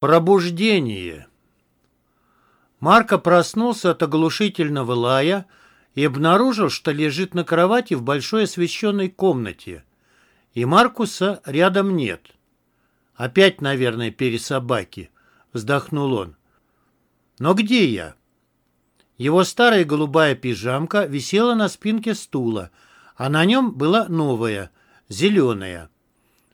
Пробуждение. Марко проснулся от оглушительного лая и обнаружил, что лежит на кровати в большой освещенной комнате. И Маркуса рядом нет. Опять, наверное, пересобаки, вздохнул он. Но где я? Его старая голубая пижамка висела на спинке стула, а на нем была новая, зеленая.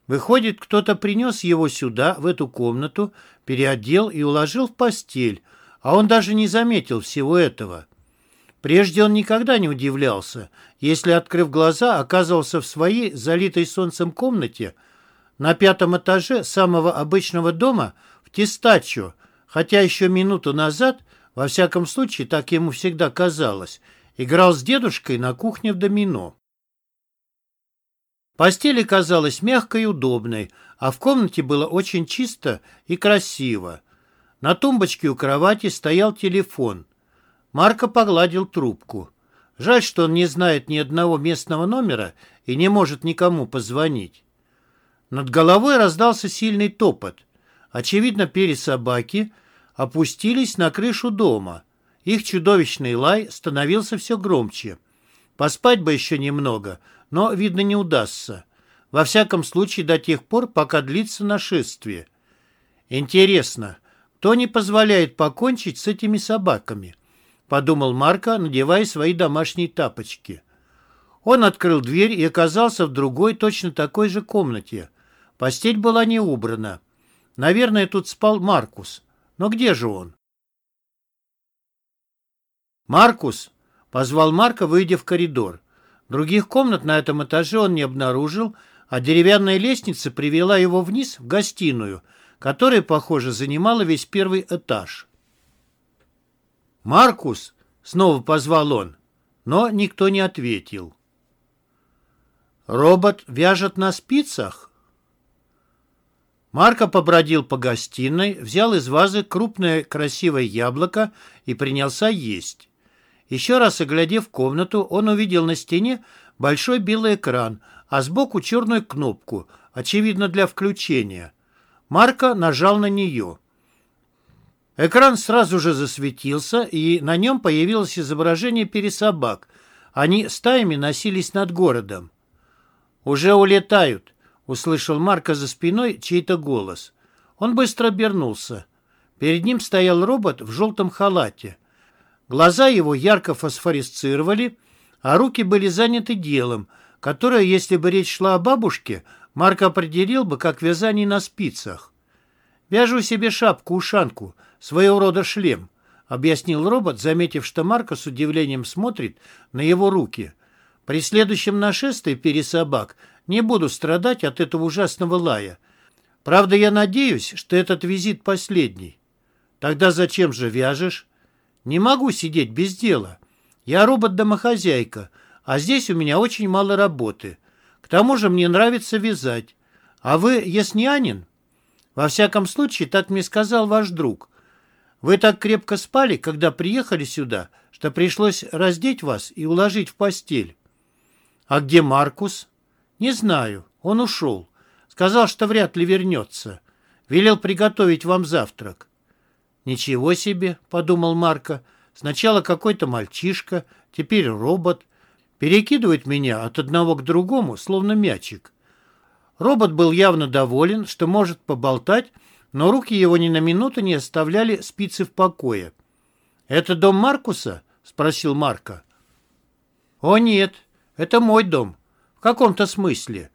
Выходит, кто-то принес его сюда, в эту комнату, переодел и уложил в постель, а он даже не заметил всего этого. Прежде он никогда не удивлялся, если, открыв глаза, оказывался в своей залитой солнцем комнате на пятом этаже самого обычного дома в Тестачо, хотя еще минуту назад, во всяком случае, так ему всегда казалось, играл с дедушкой на кухне в домино. Постель казалась мягкой и удобной, а в комнате было очень чисто и красиво. На тумбочке у кровати стоял телефон. Марко погладил трубку. Жаль, что он не знает ни одного местного номера и не может никому позвонить. Над головой раздался сильный топот. Очевидно, пересобаки опустились на крышу дома. Их чудовищный лай становился все громче. Поспать бы еще немного — но, видно, не удастся. Во всяком случае, до тех пор, пока длится нашествие. Интересно, кто не позволяет покончить с этими собаками? Подумал Марко, надевая свои домашние тапочки. Он открыл дверь и оказался в другой, точно такой же комнате. Постель была не убрана. Наверное, тут спал Маркус. Но где же он? «Маркус!» — позвал Марко, выйдя в коридор. Других комнат на этом этаже он не обнаружил, а деревянная лестница привела его вниз в гостиную, которая, похоже, занимала весь первый этаж. «Маркус!» — снова позвал он, но никто не ответил. «Робот вяжет на спицах?» Марко побродил по гостиной, взял из вазы крупное красивое яблоко и принялся есть. Еще раз оглядев комнату, он увидел на стене большой белый экран, а сбоку черную кнопку, очевидно для включения. Марко нажал на нее. Экран сразу же засветился, и на нем появилось изображение пересобак. Они стаями носились над городом. «Уже улетают», — услышал Марко за спиной чей-то голос. Он быстро обернулся. Перед ним стоял робот в желтом халате. Глаза его ярко фосфорисцировали, а руки были заняты делом, которое, если бы речь шла о бабушке, Марк определил бы как вязание на спицах. «Вяжу себе шапку-ушанку, своего рода шлем», — объяснил робот, заметив, что Марка с удивлением смотрит на его руки. «При следующем нашествии пересобак не буду страдать от этого ужасного лая. Правда, я надеюсь, что этот визит последний». «Тогда зачем же вяжешь?» Не могу сидеть без дела. Я робот-домохозяйка, а здесь у меня очень мало работы. К тому же мне нравится вязать. А вы яснянин? Во всяком случае, так мне сказал ваш друг. Вы так крепко спали, когда приехали сюда, что пришлось раздеть вас и уложить в постель. А где Маркус? Не знаю. Он ушел. Сказал, что вряд ли вернется. Велел приготовить вам завтрак. «Ничего себе!» — подумал Марко. «Сначала какой-то мальчишка, теперь робот. Перекидывает меня от одного к другому, словно мячик». Робот был явно доволен, что может поболтать, но руки его ни на минуту не оставляли спицы в покое. «Это дом Маркуса?» — спросил Марко. «О нет, это мой дом. В каком-то смысле.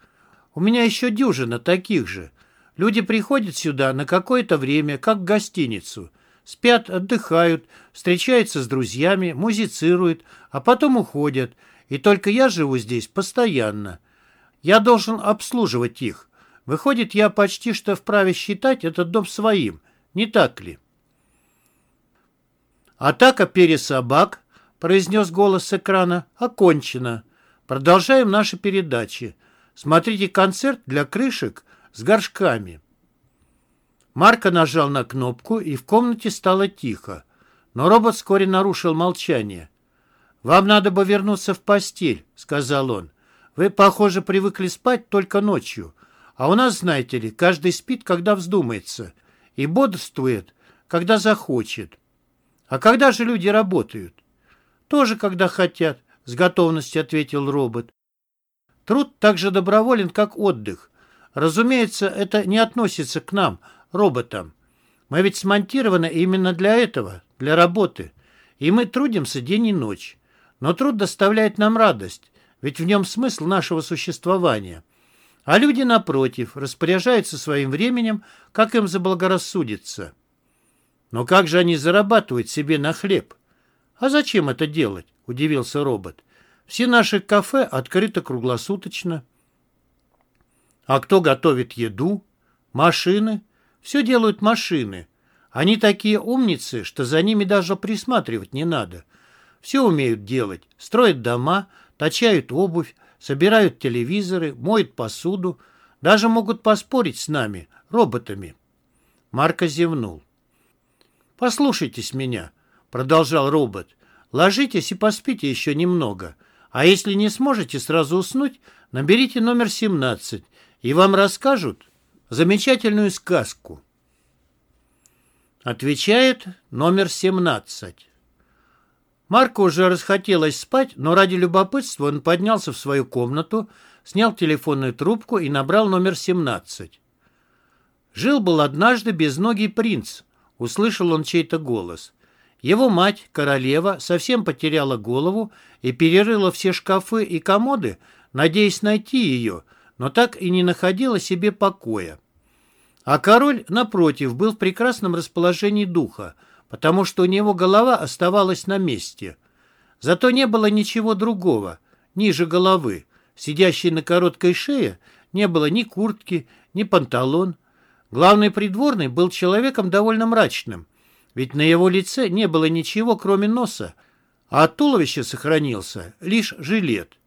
У меня еще дюжина таких же. Люди приходят сюда на какое-то время, как в гостиницу. Спят, отдыхают, встречаются с друзьями, музицируют, а потом уходят. И только я живу здесь постоянно. Я должен обслуживать их. Выходит, я почти что вправе считать этот дом своим. Не так ли? «Атака пересобак», — произнес голос с экрана, — «окончена. Продолжаем наши передачи. Смотрите концерт для крышек с горшками». Марко нажал на кнопку, и в комнате стало тихо. Но робот вскоре нарушил молчание. «Вам надо бы вернуться в постель», — сказал он. «Вы, похоже, привыкли спать только ночью. А у нас, знаете ли, каждый спит, когда вздумается. и бодрствует, когда захочет. А когда же люди работают? Тоже, когда хотят, с готовностью ответил робот. Труд так же доброволен, как отдых. Разумеется, это не относится к нам, роботам. Мы ведь смонтированы именно для этого, для работы. И мы трудимся день и ночь. Но труд доставляет нам радость, ведь в нем смысл нашего существования. А люди, напротив, распоряжаются своим временем, как им заблагорассудится. Но как же они зарабатывают себе на хлеб? А зачем это делать? Удивился робот. Все наши кафе открыты круглосуточно. А кто готовит еду? Машины? Все делают машины. Они такие умницы, что за ними даже присматривать не надо. Все умеют делать. Строят дома, точают обувь, собирают телевизоры, моют посуду. Даже могут поспорить с нами, роботами. Марко зевнул. «Послушайтесь меня», — продолжал робот. «Ложитесь и поспите еще немного. А если не сможете сразу уснуть, наберите номер 17, и вам расскажут замечательную сказку». Отвечает номер 17. Марку уже расхотелось спать, но ради любопытства он поднялся в свою комнату, снял телефонную трубку и набрал номер 17. Жил-был однажды безногий принц, услышал он чей-то голос. Его мать, королева, совсем потеряла голову и перерыла все шкафы и комоды, надеясь найти ее, но так и не находила себе покоя. А король, напротив, был в прекрасном расположении духа, потому что у него голова оставалась на месте. Зато не было ничего другого, ниже головы. Сидящей на короткой шее не было ни куртки, ни панталон. Главный придворный был человеком довольно мрачным, ведь на его лице не было ничего, кроме носа, а от туловища сохранился лишь жилет.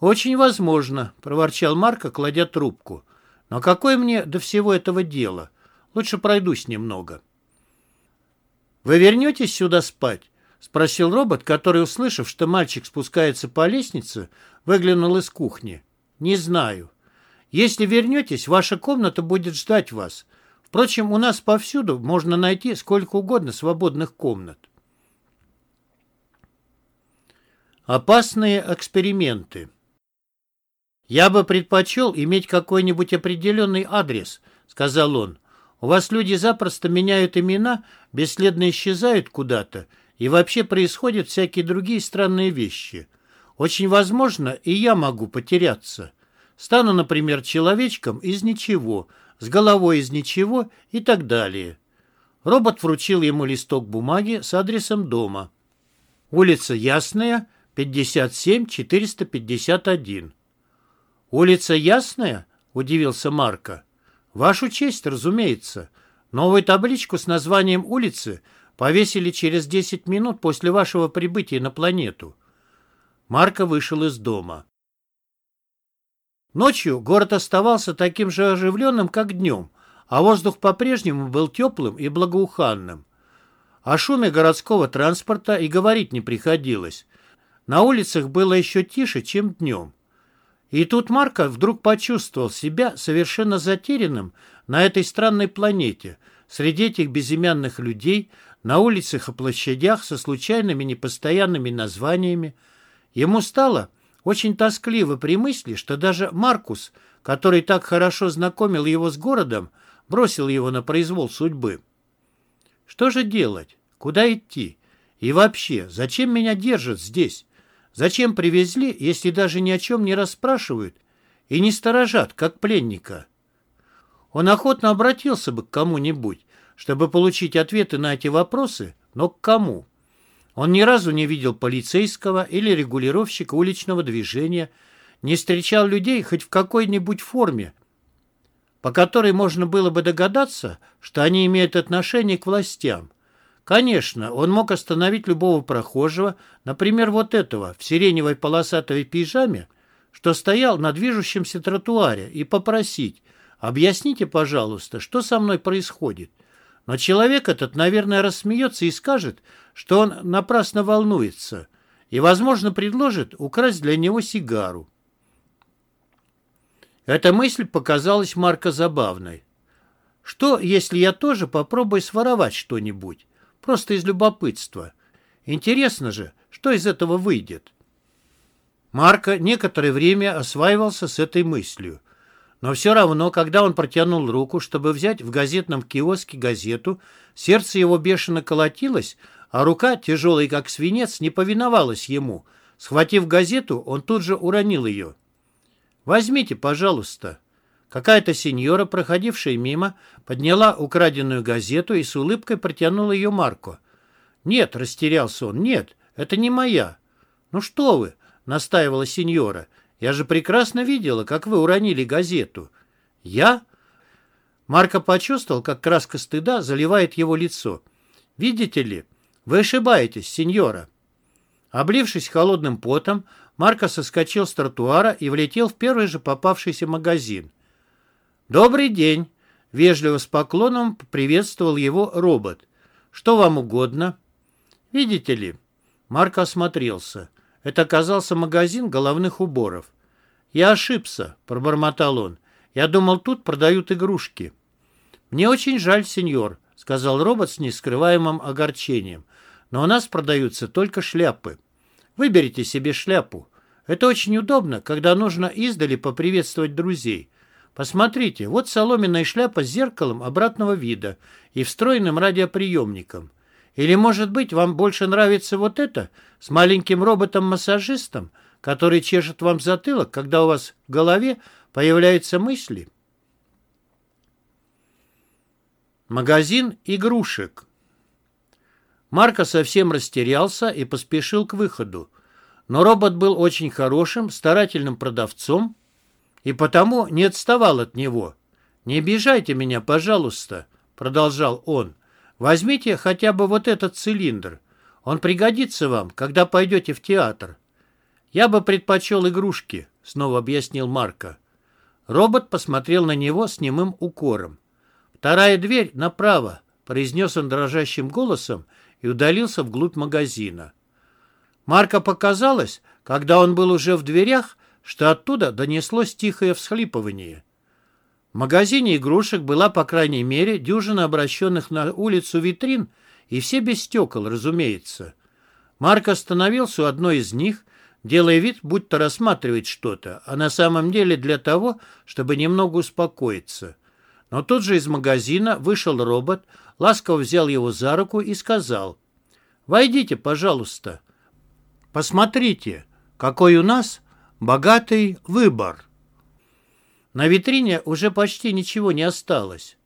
«Очень возможно», — проворчал Марко, кладя трубку. «Но какое мне до всего этого дело? Лучше пройдусь немного». «Вы вернетесь сюда спать?» — спросил робот, который, услышав, что мальчик спускается по лестнице, выглянул из кухни. «Не знаю. Если вернетесь, ваша комната будет ждать вас. Впрочем, у нас повсюду можно найти сколько угодно свободных комнат». Опасные эксперименты «Я бы предпочел иметь какой-нибудь определенный адрес», — сказал он. У вас люди запросто меняют имена, бесследно исчезают куда-то, и вообще происходят всякие другие странные вещи. Очень возможно, и я могу потеряться. Стану, например, человечком из ничего, с головой из ничего и так далее. Робот вручил ему листок бумаги с адресом дома. Улица Ясная, 57-451. «Улица Ясная?» – удивился Марко. Вашу честь, разумеется. Новую табличку с названием улицы повесили через 10 минут после вашего прибытия на планету. Марко вышел из дома. Ночью город оставался таким же оживленным, как днем, а воздух по-прежнему был теплым и благоуханным. О шуме городского транспорта и говорить не приходилось. На улицах было еще тише, чем днем. И тут Марко вдруг почувствовал себя совершенно затерянным на этой странной планете, среди этих безымянных людей, на улицах и площадях со случайными непостоянными названиями. Ему стало очень тоскливо при мысли, что даже Маркус, который так хорошо знакомил его с городом, бросил его на произвол судьбы. Что же делать? Куда идти? И вообще, зачем меня держат здесь? Зачем привезли, если даже ни о чем не расспрашивают и не сторожат, как пленника? Он охотно обратился бы к кому-нибудь, чтобы получить ответы на эти вопросы, но к кому? Он ни разу не видел полицейского или регулировщика уличного движения, не встречал людей хоть в какой-нибудь форме, по которой можно было бы догадаться, что они имеют отношение к властям. Конечно, он мог остановить любого прохожего, например, вот этого, в сиреневой полосатой пижаме, что стоял на движущемся тротуаре, и попросить, объясните, пожалуйста, что со мной происходит. Но человек этот, наверное, рассмеется и скажет, что он напрасно волнуется, и, возможно, предложит украсть для него сигару. Эта мысль показалась Марко забавной. Что, если я тоже попробую своровать что-нибудь? Просто из любопытства. Интересно же, что из этого выйдет?» Марко некоторое время осваивался с этой мыслью. Но все равно, когда он протянул руку, чтобы взять в газетном киоске газету, сердце его бешено колотилось, а рука, тяжелая как свинец, не повиновалась ему. Схватив газету, он тут же уронил ее. «Возьмите, пожалуйста». Какая-то сеньора, проходившая мимо, подняла украденную газету и с улыбкой протянула ее Марко. «Нет», — растерялся он, — «нет, это не моя». «Ну что вы», — настаивала сеньора, — «я же прекрасно видела, как вы уронили газету». «Я?» Марко почувствовал, как краска стыда заливает его лицо. «Видите ли, вы ошибаетесь, сеньора». Облившись холодным потом, Марко соскочил с тротуара и влетел в первый же попавшийся магазин. «Добрый день!» — вежливо с поклоном приветствовал его робот. «Что вам угодно?» «Видите ли?» Марко осмотрелся. Это оказался магазин головных уборов. «Я ошибся», — пробормотал он. «Я думал, тут продают игрушки». «Мне очень жаль, сеньор», — сказал робот с нескрываемым огорчением. «Но у нас продаются только шляпы. Выберите себе шляпу. Это очень удобно, когда нужно издали поприветствовать друзей. Посмотрите, вот соломенная шляпа с зеркалом обратного вида и встроенным радиоприемником. Или, может быть, вам больше нравится вот это с маленьким роботом-массажистом, который чешет вам затылок, когда у вас в голове появляются мысли? Магазин игрушек. Марко совсем растерялся и поспешил к выходу. Но робот был очень хорошим, старательным продавцом, и потому не отставал от него. «Не обижайте меня, пожалуйста», — продолжал он. «Возьмите хотя бы вот этот цилиндр. Он пригодится вам, когда пойдете в театр». «Я бы предпочел игрушки», — снова объяснил Марко. Робот посмотрел на него с немым укором. «Вторая дверь направо», — произнес он дрожащим голосом и удалился вглубь магазина. Марко показалось, когда он был уже в дверях, что оттуда донеслось тихое всхлипывание. В магазине игрушек была, по крайней мере, дюжина обращенных на улицу витрин, и все без стекол, разумеется. Марк остановился у одной из них, делая вид, будто рассматривает что-то, а на самом деле для того, чтобы немного успокоиться. Но тут же из магазина вышел робот, ласково взял его за руку и сказал, «Войдите, пожалуйста. Посмотрите, какой у нас Богатый выбор. На витрине уже почти ничего не осталось.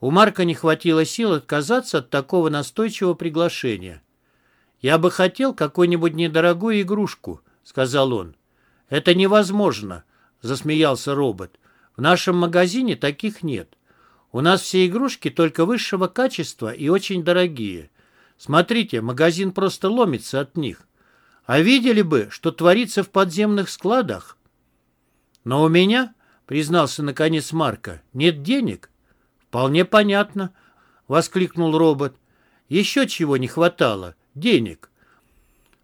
У Марка не хватило сил отказаться от такого настойчивого приглашения. «Я бы хотел какую-нибудь недорогую игрушку», — сказал он. «Это невозможно», — засмеялся робот. «В нашем магазине таких нет. У нас все игрушки только высшего качества и очень дорогие. Смотрите, магазин просто ломится от них. А видели бы, что творится в подземных складах? Но у меня, признался наконец Марка, нет денег. Вполне понятно, воскликнул робот. Еще чего не хватало? Денег.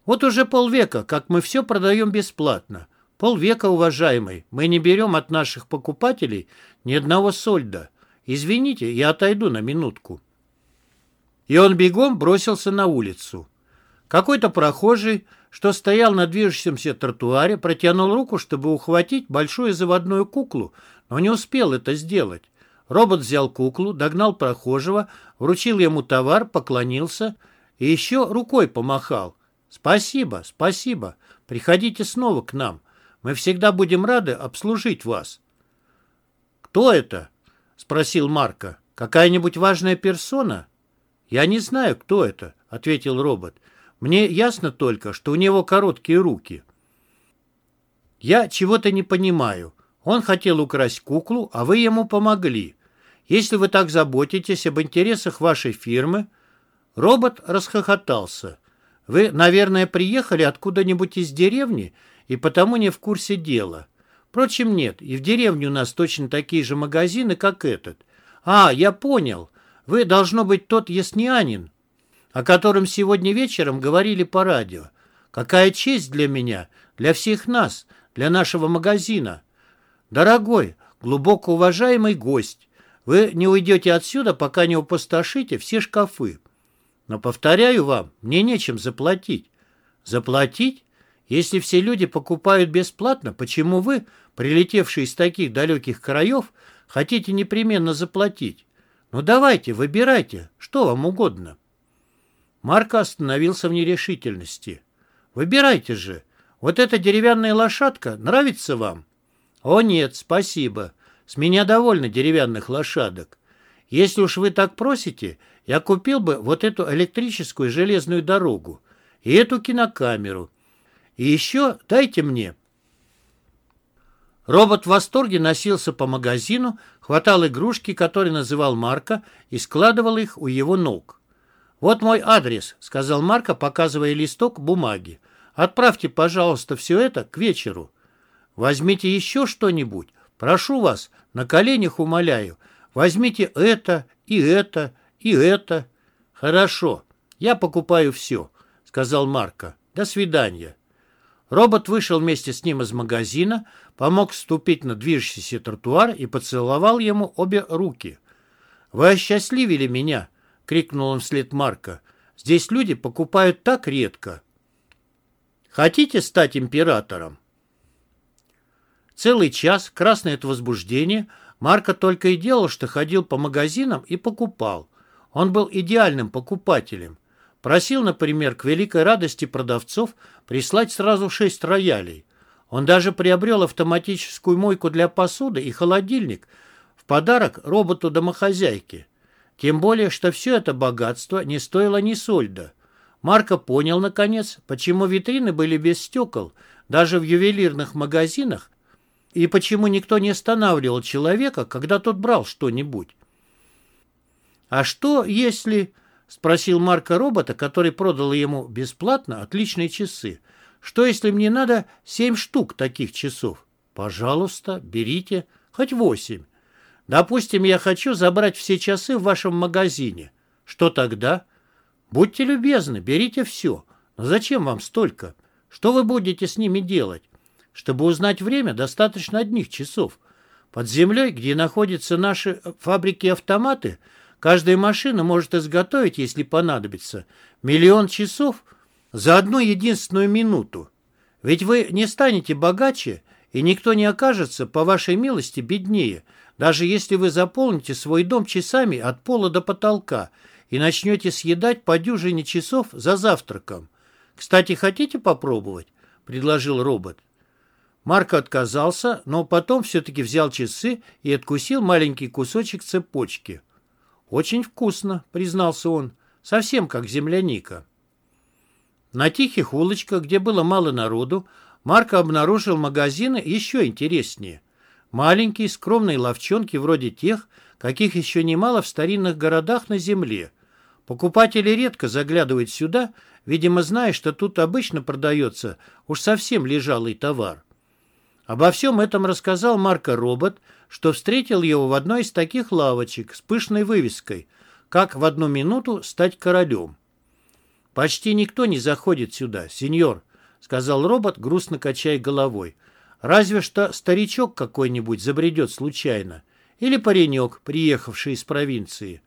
Вот уже полвека, как мы все продаем бесплатно. Полвека, уважаемый, мы не берем от наших покупателей ни одного сольда. Извините, я отойду на минутку. И он бегом бросился на улицу. Какой-то прохожий что стоял на движущемся тротуаре, протянул руку, чтобы ухватить большую заводную куклу, но не успел это сделать. Робот взял куклу, догнал прохожего, вручил ему товар, поклонился и еще рукой помахал. «Спасибо, спасибо. Приходите снова к нам. Мы всегда будем рады обслужить вас». «Кто это?» — спросил Марко. «Какая-нибудь важная персона?» «Я не знаю, кто это», — ответил робот. Мне ясно только, что у него короткие руки. Я чего-то не понимаю. Он хотел украсть куклу, а вы ему помогли. Если вы так заботитесь об интересах вашей фирмы... Робот расхохотался. Вы, наверное, приехали откуда-нибудь из деревни и потому не в курсе дела. Впрочем, нет, и в деревне у нас точно такие же магазины, как этот. А, я понял. Вы, должно быть, тот яснянин, о котором сегодня вечером говорили по радио. Какая честь для меня, для всех нас, для нашего магазина. Дорогой, глубоко уважаемый гость, Вы не уйдете отсюда, пока не опустошите все шкафы. Но, повторяю вам, мне нечем заплатить. Заплатить? Если все люди покупают бесплатно, почему вы, прилетевшие из таких далеких краев, хотите непременно заплатить? Ну давайте, выбирайте, что вам угодно. Марко остановился в нерешительности. Выбирайте же. Вот эта деревянная лошадка нравится вам? О нет, спасибо. С меня довольно деревянных лошадок. Если уж вы так просите, я купил бы вот эту электрическую железную дорогу и эту кинокамеру. И еще дайте мне. Робот в восторге носился по магазину, хватал игрушки, которые называл Марка, и складывал их у его ног. «Вот мой адрес», — сказал Марка, показывая листок бумаги. «Отправьте, пожалуйста, все это к вечеру. Возьмите еще что-нибудь. Прошу вас, на коленях умоляю. Возьмите это и это и это. Хорошо, я покупаю все», — сказал Марка. «До свидания». Робот вышел вместе с ним из магазина, помог вступить на движущийся тротуар и поцеловал ему обе руки. «Вы осчастливили меня!» — крикнул он вслед Марка. «Здесь люди покупают так редко. Хотите стать императором?» Целый час, красный от возбуждения, Марко только и делал, что ходил по магазинам и покупал. Он был идеальным покупателем. Просил, например, к великой радости продавцов прислать сразу шесть роялей. Он даже приобрел автоматическую мойку для посуды и холодильник в подарок роботу-домохозяйке. Тем более, что все это богатство не стоило ни сольда. Марко понял, наконец, почему витрины были без стекол, даже в ювелирных магазинах, и почему никто не останавливал человека, когда тот брал что-нибудь. А что, если... — спросил Марка робота, который продал ему бесплатно отличные часы. «Что, если мне надо семь штук таких часов?» «Пожалуйста, берите, хоть восемь. Допустим, я хочу забрать все часы в вашем магазине. Что тогда?» «Будьте любезны, берите все. Но зачем вам столько? Что вы будете с ними делать? Чтобы узнать время, достаточно одних часов. Под землей, где находятся наши фабрики-автоматы, Каждая машина может изготовить, если понадобится, миллион часов за одну единственную минуту. Ведь вы не станете богаче, и никто не окажется, по вашей милости, беднее, даже если вы заполните свой дом часами от пола до потолка и начнете съедать по дюжине часов за завтраком. Кстати, хотите попробовать? — предложил робот. Марко отказался, но потом все-таки взял часы и откусил маленький кусочек цепочки. «Очень вкусно», — признался он, — «совсем как земляника». На тихих улочках, где было мало народу, Марко обнаружил магазины еще интереснее. Маленькие скромные ловчонки вроде тех, каких еще немало в старинных городах на земле. Покупатели редко заглядывают сюда, видимо, зная, что тут обычно продается уж совсем лежалый товар. Обо всем этом рассказал Марко Робот, что встретил его в одной из таких лавочек с пышной вывеской «Как в одну минуту стать королем». «Почти никто не заходит сюда, сеньор», — сказал робот, грустно качая головой. «Разве что старичок какой-нибудь забредет случайно. Или паренек, приехавший из провинции.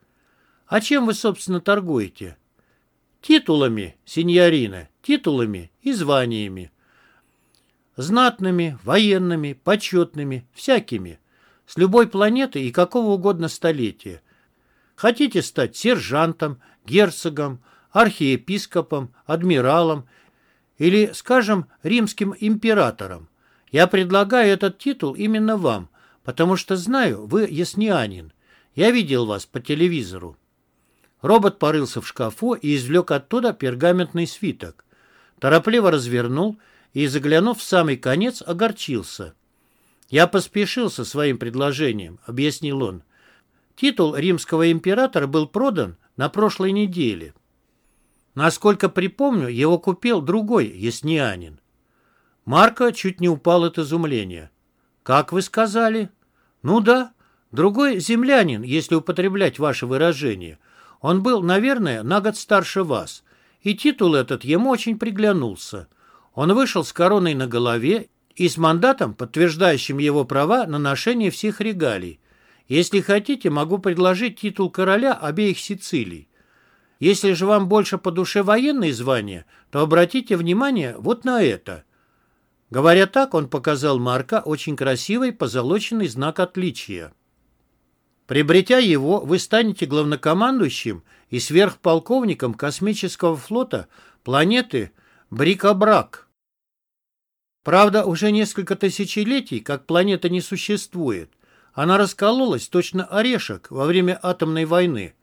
А чем вы, собственно, торгуете?» «Титулами, сеньорина, титулами и званиями. Знатными, военными, почетными, всякими. С любой планеты и какого угодно столетия. Хотите стать сержантом, герцогом, архиепископом, адмиралом или, скажем, римским императором. Я предлагаю этот титул именно вам, потому что знаю, вы яснианин. Я видел вас по телевизору. Робот порылся в шкафу и извлек оттуда пергаментный свиток. Торопливо развернул и, заглянув в самый конец, огорчился. «Я поспешил со своим предложением», — объяснил он. «Титул римского императора был продан на прошлой неделе. Насколько припомню, его купил другой яснианин». Марко чуть не упал от изумления. «Как вы сказали?» «Ну да, другой землянин, если употреблять ваше выражение. Он был, наверное, на год старше вас, и титул этот ему очень приглянулся». Он вышел с короной на голове и с мандатом, подтверждающим его права на ношение всех регалий. Если хотите, могу предложить титул короля обеих Сицилий. Если же вам больше по душе военные звания, то обратите внимание вот на это». Говоря так, он показал Марка очень красивый позолоченный знак отличия. Приобретя его, вы станете главнокомандующим и сверхполковником космического флота планеты Брикобрак. Правда, уже несколько тысячелетий, как планета не существует. Она раскололась точно орешек во время атомной войны.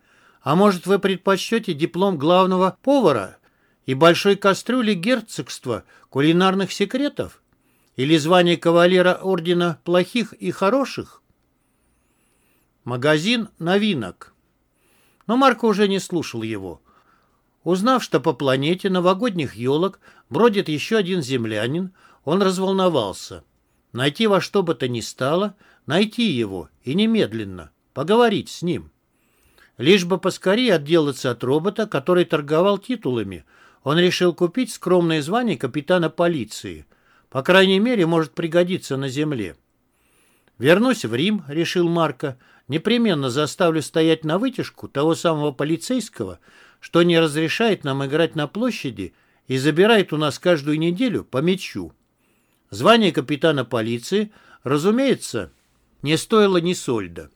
А может, вы предпочтете диплом главного повара и большой кастрюли герцогства кулинарных секретов? Или звание кавалера ордена плохих и хороших? Магазин новинок. Но Марко уже не слушал его. Узнав, что по планете новогодних елок бродит еще один землянин, он разволновался. Найти во что бы то ни стало, найти его и немедленно, поговорить с ним. Лишь бы поскорее отделаться от робота, который торговал титулами, он решил купить скромное звание капитана полиции. По крайней мере, может пригодиться на земле. «Вернусь в Рим», — решил Марко, Непременно заставлю стоять на вытяжку того самого полицейского, что не разрешает нам играть на площади и забирает у нас каждую неделю по мячу. Звание капитана полиции, разумеется, не стоило ни сольда.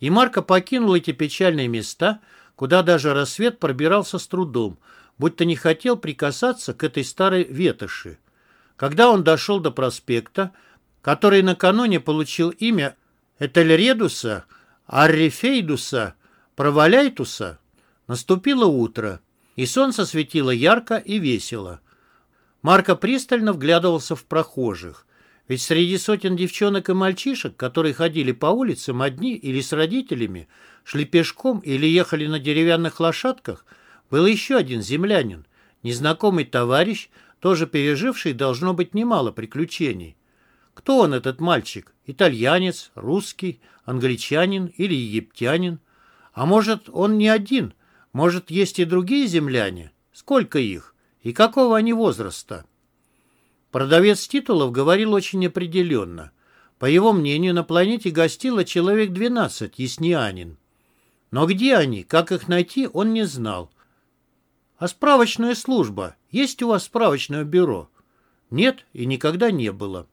И Марко покинул эти печальные места, куда даже рассвет пробирался с трудом, будто не хотел прикасаться к этой старой ветоши. Когда он дошел до проспекта, который накануне получил имя Этельредуса, Аррифейдуса, Проваляйтуса, наступило утро, и солнце светило ярко и весело. Марко пристально вглядывался в прохожих, ведь среди сотен девчонок и мальчишек, которые ходили по улицам одни или с родителями, шли пешком или ехали на деревянных лошадках, был еще один землянин, незнакомый товарищ, тоже переживший, должно быть, немало приключений. Кто он, этот мальчик? Итальянец, русский, англичанин или египтянин? А может, он не один? Может, есть и другие земляне? Сколько их? И какого они возраста? Продавец титулов говорил очень неопределенно. По его мнению, на планете гостило человек 12 яснянин. Но где они, как их найти, он не знал. А справочная служба? Есть у вас справочное бюро? Нет и никогда не было.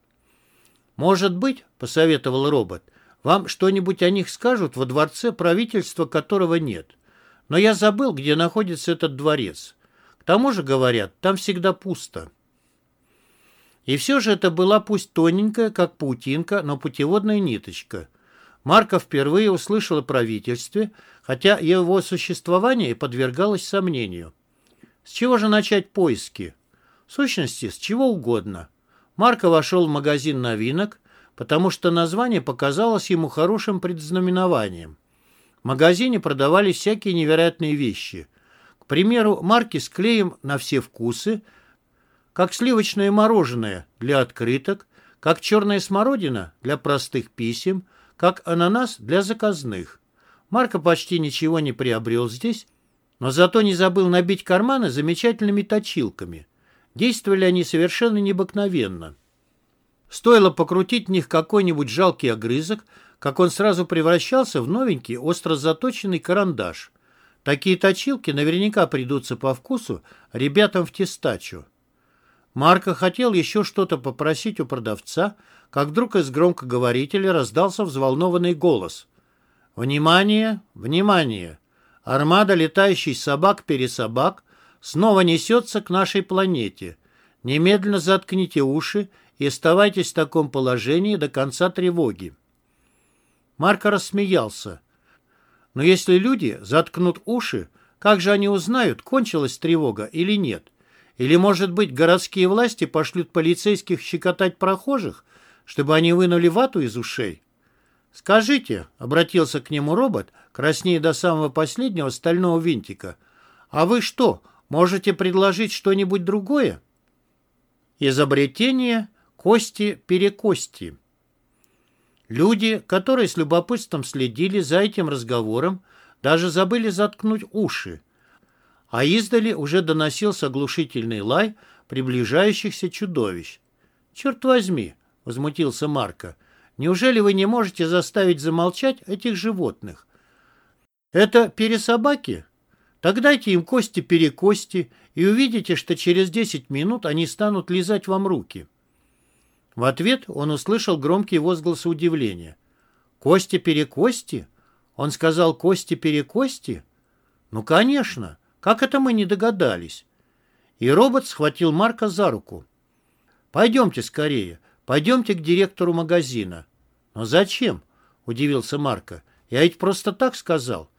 «Может быть, — посоветовал робот, — вам что-нибудь о них скажут во дворце, правительства которого нет. Но я забыл, где находится этот дворец. К тому же, говорят, там всегда пусто». И все же это была пусть тоненькая, как паутинка, но путеводная ниточка. Марко впервые услышал о правительстве, хотя его существование подвергалось сомнению. С чего же начать поиски? В сущности, с чего угодно. Марко вошел в магазин новинок, потому что название показалось ему хорошим предзнаменованием. В магазине продавались всякие невероятные вещи. К примеру, марки с клеем на все вкусы, как сливочное мороженое для открыток, как черная смородина для простых писем, как ананас для заказных. Марко почти ничего не приобрел здесь, но зато не забыл набить карманы замечательными точилками – Действовали они совершенно необыкновенно. Стоило покрутить в них какой-нибудь жалкий огрызок, как он сразу превращался в новенький остро заточенный карандаш. Такие точилки наверняка придутся по вкусу ребятам в тестачу. Марко хотел еще что-то попросить у продавца, как вдруг из громкоговорителя раздался взволнованный голос. «Внимание! Внимание! Армада летающих собак-пересобак снова несется к нашей планете. Немедленно заткните уши и оставайтесь в таком положении до конца тревоги. Марко рассмеялся. Но если люди заткнут уши, как же они узнают, кончилась тревога или нет? Или, может быть, городские власти пошлют полицейских щекотать прохожих, чтобы они вынули вату из ушей? «Скажите», — обратился к нему робот, краснее до самого последнего стального винтика, «а вы что, Можете предложить что-нибудь другое? Изобретение кости-перекости. Люди, которые с любопытством следили за этим разговором, даже забыли заткнуть уши, а издали уже доносился оглушительный лай приближающихся чудовищ. «Черт возьми!» — возмутился Марко. Неужели вы не можете заставить замолчать этих животных? Это пересобаки? Тогда дайте им кости-перекости и увидите, что через 10 минут они станут лизать вам руки. В ответ он услышал громкие возгласы удивления. «Кости-перекости?» Он сказал «кости-перекости?» «Ну, конечно! Как это мы не догадались?» И робот схватил Марка за руку. «Пойдемте скорее, пойдемте к директору магазина». «Но зачем?» — удивился Марка. «Я ведь просто так сказал».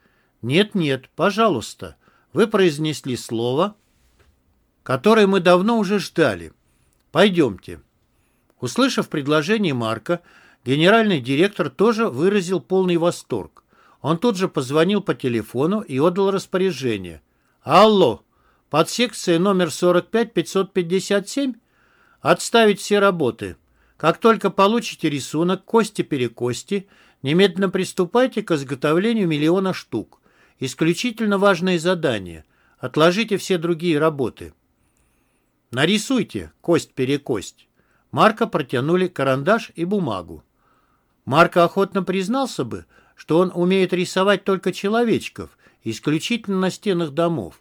«Нет-нет, пожалуйста. Вы произнесли слово, которое мы давно уже ждали. Пойдемте». Услышав предложение Марка, генеральный директор тоже выразил полный восторг. Он тут же позвонил по телефону и отдал распоряжение. «Алло, подсекция номер 45-557? Отставить все работы. Как только получите рисунок кости-перекости, немедленно приступайте к изготовлению миллиона штук. Исключительно важное задание. Отложите все другие работы. Нарисуйте кость-перекость. Марка протянули карандаш и бумагу. Марка охотно признался бы, что он умеет рисовать только человечков, исключительно на стенах домов,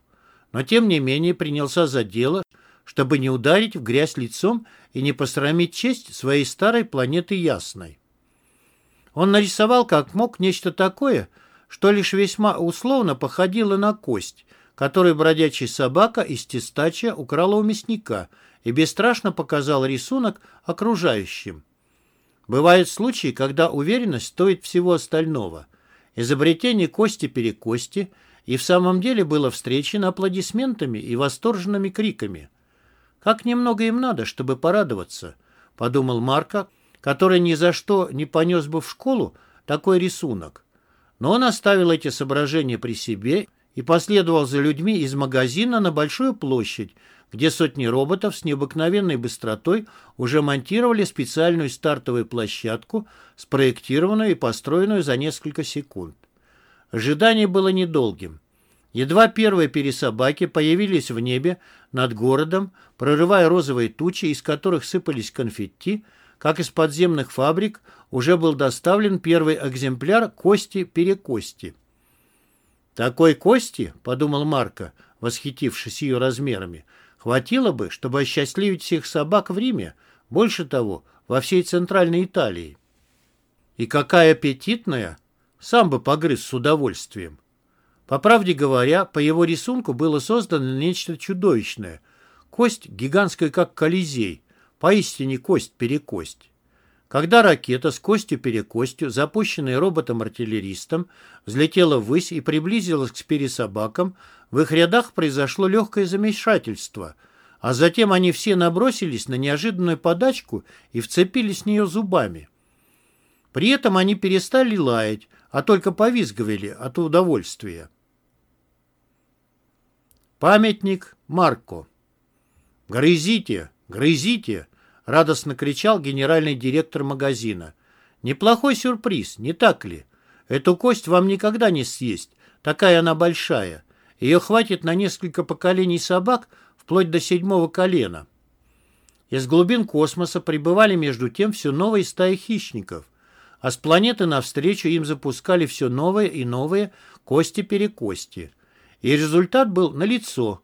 но тем не менее принялся за дело, чтобы не ударить в грязь лицом и не посрамить честь своей старой планеты Ясной. Он нарисовал как мог нечто такое, что лишь весьма условно походило на кость, которую бродячая собака из тестача украла у мясника и бесстрашно показал рисунок окружающим. Бывают случаи, когда уверенность стоит всего остального. Изобретение кости-перекости и в самом деле было встречено аплодисментами и восторженными криками. «Как немного им надо, чтобы порадоваться», — подумал Марко, который ни за что не понес бы в школу такой рисунок. Но он оставил эти соображения при себе и последовал за людьми из магазина на Большую площадь, где сотни роботов с необыкновенной быстротой уже монтировали специальную стартовую площадку, спроектированную и построенную за несколько секунд. Ожидание было недолгим. Едва первые пересобаки появились в небе над городом, прорывая розовые тучи, из которых сыпались конфетти, как из подземных фабрик уже был доставлен первый экземпляр кости-перекости. «Такой кости, — подумал Марко, восхитившись ее размерами, — Хватило бы, чтобы осчастливить всех собак в Риме, больше того, во всей Центральной Италии. И какая аппетитная! Сам бы погрыз с удовольствием. По правде говоря, по его рисунку было создано нечто чудовищное. Кость гигантская, как колизей, поистине кость-перекость. Когда ракета с костью-перекостью, запущенная роботом-артиллеристом, взлетела ввысь и приблизилась к пересобакам, в их рядах произошло легкое замешательство, а затем они все набросились на неожиданную подачку и вцепились в нее зубами. При этом они перестали лаять, а только повизгивали от удовольствия. Памятник Марко. «Грызите! Грызите!» — радостно кричал генеральный директор магазина. «Неплохой сюрприз, не так ли? Эту кость вам никогда не съесть, такая она большая. Ее хватит на несколько поколений собак, вплоть до седьмого колена». Из глубин космоса прибывали между тем все новые стаи хищников, а с планеты навстречу им запускали все новые и новые кости-перекости. И результат был налицо.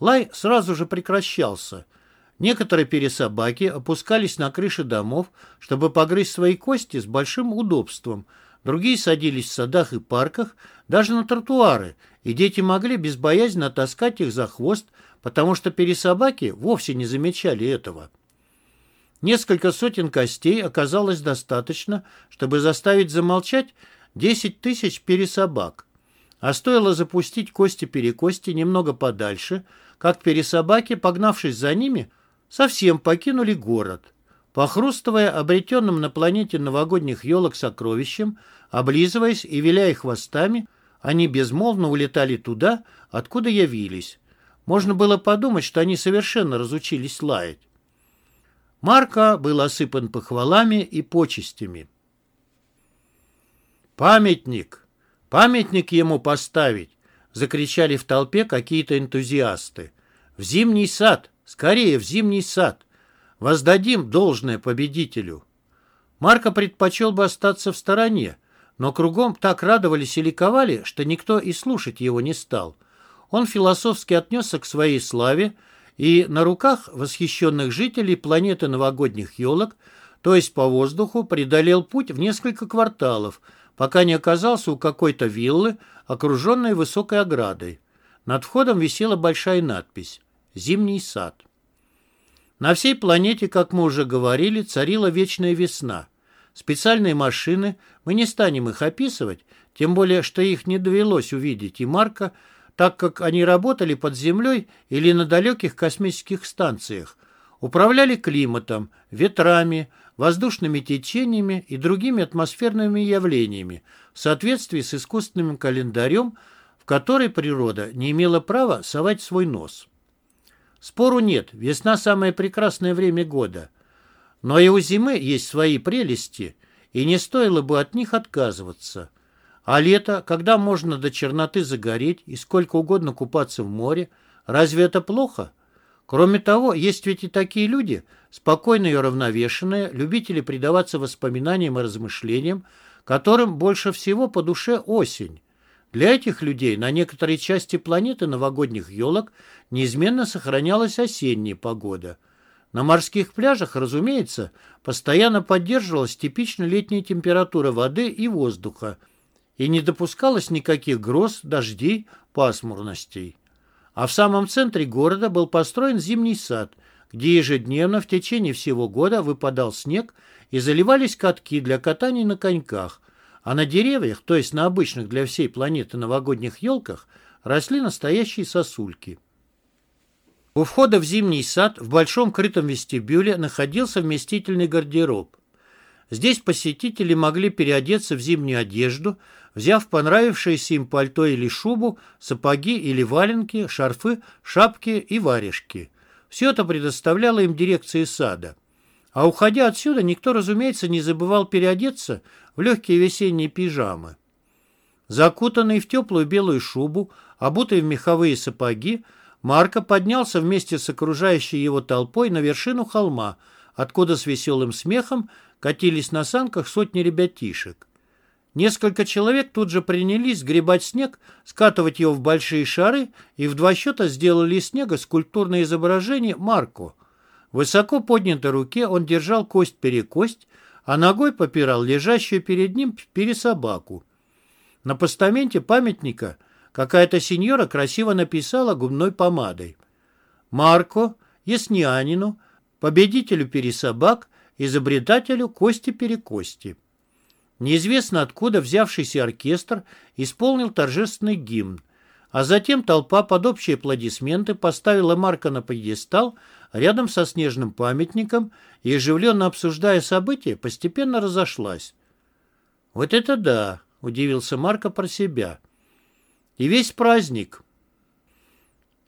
Лай сразу же прекращался — Некоторые пересобаки опускались на крыши домов, чтобы погрызть свои кости с большим удобством. Другие садились в садах и парках, даже на тротуары, и дети могли безбоязненно таскать их за хвост, потому что пересобаки вовсе не замечали этого. Несколько сотен костей оказалось достаточно, чтобы заставить замолчать 10 тысяч пересобак. А стоило запустить кости-перекости немного подальше, как пересобаки, погнавшись за ними, совсем покинули город. Похрустывая обретенным на планете новогодних елок сокровищем, облизываясь и виляя хвостами, они безмолвно улетали туда, откуда явились. Можно было подумать, что они совершенно разучились лаять. Марка был осыпан похвалами и почестями. «Памятник! Памятник ему поставить!» — закричали в толпе какие-то энтузиасты. «В зимний сад! Скорее в зимний сад. Воздадим должное победителю. Марко предпочел бы остаться в стороне, но кругом так радовались и ликовали, что никто и слушать его не стал. Он философски отнесся к своей славе и на руках восхищенных жителей планеты новогодних елок, то есть по воздуху, преодолел путь в несколько кварталов, пока не оказался у какой-то виллы, окруженной высокой оградой. Над входом висела большая надпись «Зимний сад». На всей планете, как мы уже говорили, царила вечная весна. Специальные машины, мы не станем их описывать, тем более, что их не довелось увидеть и Марка, так как они работали под землей или на далеких космических станциях, управляли климатом, ветрами, воздушными течениями и другими атмосферными явлениями в соответствии с искусственным календарем, в который природа не имела права совать свой нос. Спору нет, весна – самое прекрасное время года. Но и у зимы есть свои прелести, и не стоило бы от них отказываться. А лето, когда можно до черноты загореть и сколько угодно купаться в море, разве это плохо? Кроме того, есть ведь и такие люди, спокойные и уравновешенные, любители предаваться воспоминаниям и размышлениям, которым больше всего по душе осень. Для этих людей на некоторой части планеты новогодних елок неизменно сохранялась осенняя погода. На морских пляжах, разумеется, постоянно поддерживалась типично летняя температура воды и воздуха, и не допускалось никаких гроз, дождей, пасмурностей. А в самом центре города был построен зимний сад, где ежедневно в течение всего года выпадал снег и заливались катки для катания на коньках, а на деревьях, то есть на обычных для всей планеты новогодних елках, росли настоящие сосульки. У входа в зимний сад в большом крытом вестибюле находился вместительный гардероб. Здесь посетители могли переодеться в зимнюю одежду, взяв понравившееся им пальто или шубу, сапоги или валенки, шарфы, шапки и варежки. Все это предоставляла им дирекция сада. А уходя отсюда, никто, разумеется, не забывал переодеться в легкие весенние пижамы. Закутанный в теплую белую шубу, обутый в меховые сапоги, Марко поднялся вместе с окружающей его толпой на вершину холма, откуда с веселым смехом катились на санках сотни ребятишек. Несколько человек тут же принялись сгребать снег, скатывать его в большие шары и в два счета сделали из снега скульптурное изображение Марко – Высоко поднятой руке он держал кость-перекость, а ногой попирал лежащую перед ним пересобаку. На постаменте памятника какая-то сеньора красиво написала губной помадой. «Марко, яснянину, победителю пересобак, изобретателю кости-перекости». Неизвестно откуда взявшийся оркестр исполнил торжественный гимн, а затем толпа под общие аплодисменты поставила Марка на пьедестал рядом со снежным памятником и, оживленно обсуждая события, постепенно разошлась. «Вот это да!» — удивился Марко про себя. «И весь праздник!»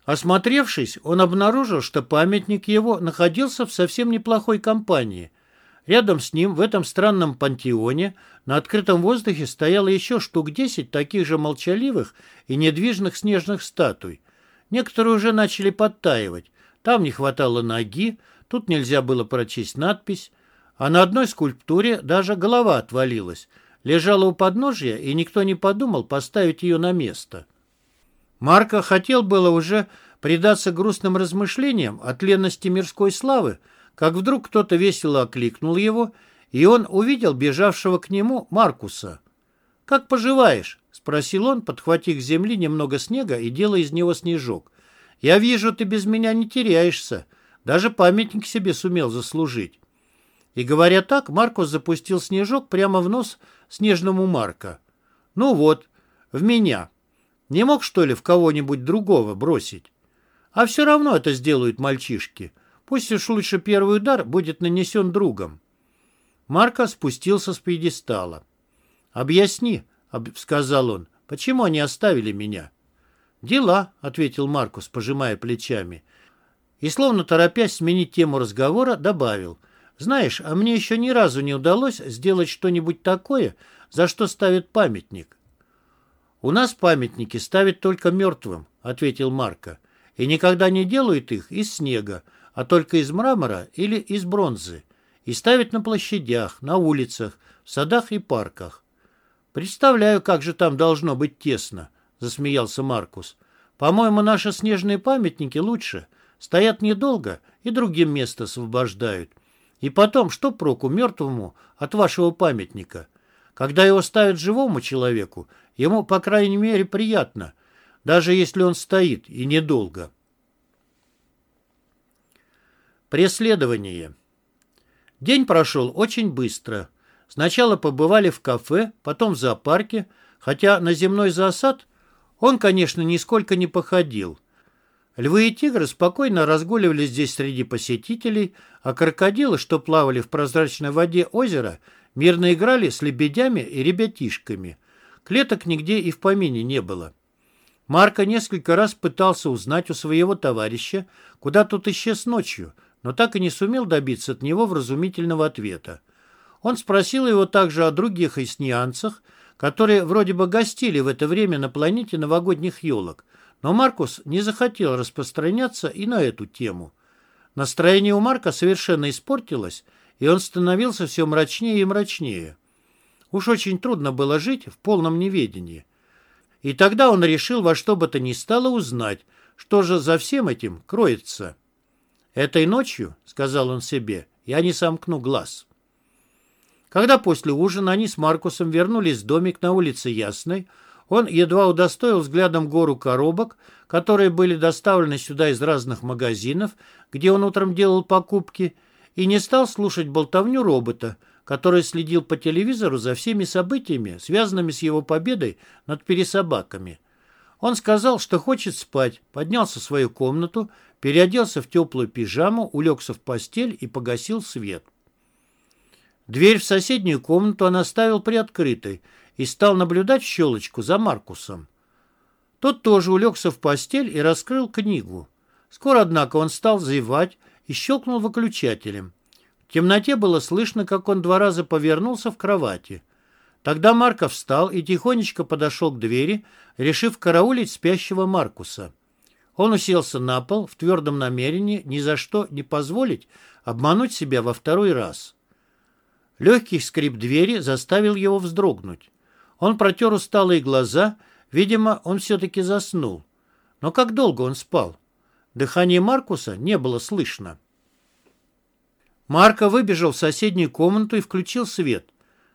Осмотревшись, он обнаружил, что памятник его находился в совсем неплохой компании. Рядом с ним, в этом странном пантеоне, на открытом воздухе стояло еще штук десять таких же молчаливых и недвижных снежных статуй. Некоторые уже начали подтаивать, там не хватало ноги, тут нельзя было прочесть надпись, а на одной скульптуре даже голова отвалилась, лежала у подножья, и никто не подумал поставить ее на место. Марко хотел было уже предаться грустным размышлениям о тленности мирской славы, как вдруг кто-то весело окликнул его, и он увидел бежавшего к нему Маркуса. «Как поживаешь?» — спросил он, подхватив с земли немного снега и делая из него снежок. Я вижу, ты без меня не теряешься. Даже памятник себе сумел заслужить. И говоря так, Маркус запустил снежок прямо в нос снежному Марка. Ну вот, в меня. Не мог, что ли, в кого-нибудь другого бросить? А все равно это сделают мальчишки. Пусть уж лучше первый удар будет нанесен другом. Марко спустился с пьедестала. «Объясни», — сказал он, — «почему они оставили меня?» «Дела», — ответил Маркус, пожимая плечами. И, словно торопясь сменить тему разговора, добавил. «Знаешь, а мне еще ни разу не удалось сделать что-нибудь такое, за что ставят памятник». «У нас памятники ставят только мертвым», — ответил Марко. «И никогда не делают их из снега, а только из мрамора или из бронзы. и ставить на площадях, на улицах, в садах и парках. «Представляю, как же там должно быть тесно», — засмеялся Маркус. «По-моему, наши снежные памятники лучше. Стоят недолго и другим место освобождают. И потом, что проку мертвому от вашего памятника? Когда его ставят живому человеку, ему, по крайней мере, приятно, даже если он стоит и недолго». Преследование. День прошел очень быстро. Сначала побывали в кафе, потом в зоопарке, хотя на земной зоосад он, конечно, нисколько не походил. Львы и тигры спокойно разгуливали здесь среди посетителей, а крокодилы, что плавали в прозрачной воде озера, мирно играли с лебедями и ребятишками. Клеток нигде и в помине не было. Марко несколько раз пытался узнать у своего товарища, куда тот исчез ночью, но так и не сумел добиться от него вразумительного ответа. Он спросил его также о других эснеанцах, которые вроде бы гостили в это время на планете новогодних елок, но Маркус не захотел распространяться и на эту тему. Настроение у Марка совершенно испортилось, и он становился все мрачнее и мрачнее. Уж очень трудно было жить в полном неведении. И тогда он решил во что бы то ни стало узнать, что же за всем этим кроется. «Этой ночью, — сказал он себе, — я не сомкну глаз». Когда после ужина они с Маркусом вернулись в домик на улице Ясной, он едва удостоил взглядом гору коробок, которые были доставлены сюда из разных магазинов, где он утром делал покупки, и не стал слушать болтовню робота, который следил по телевизору за всеми событиями, связанными с его победой над пересобаками. Он сказал, что хочет спать, поднялся в свою комнату, переоделся в теплую пижаму, улегся в постель и погасил свет. Дверь в соседнюю комнату он оставил приоткрытой и стал наблюдать щелочку за Маркусом. Тот тоже улегся в постель и раскрыл книгу. Скоро, однако, он стал зевать и щелкнул выключателем. В темноте было слышно, как он два раза повернулся в кровати. Тогда Марков встал и тихонечко подошел к двери, решив караулить спящего Маркуса. Он уселся на пол в твердом намерении ни за что не позволить обмануть себя во второй раз. Легкий скрип двери заставил его вздрогнуть. Он протер усталые глаза, видимо, он все-таки заснул. Но как долго он спал? Дыхание Маркуса не было слышно. Марко выбежал в соседнюю комнату и включил свет.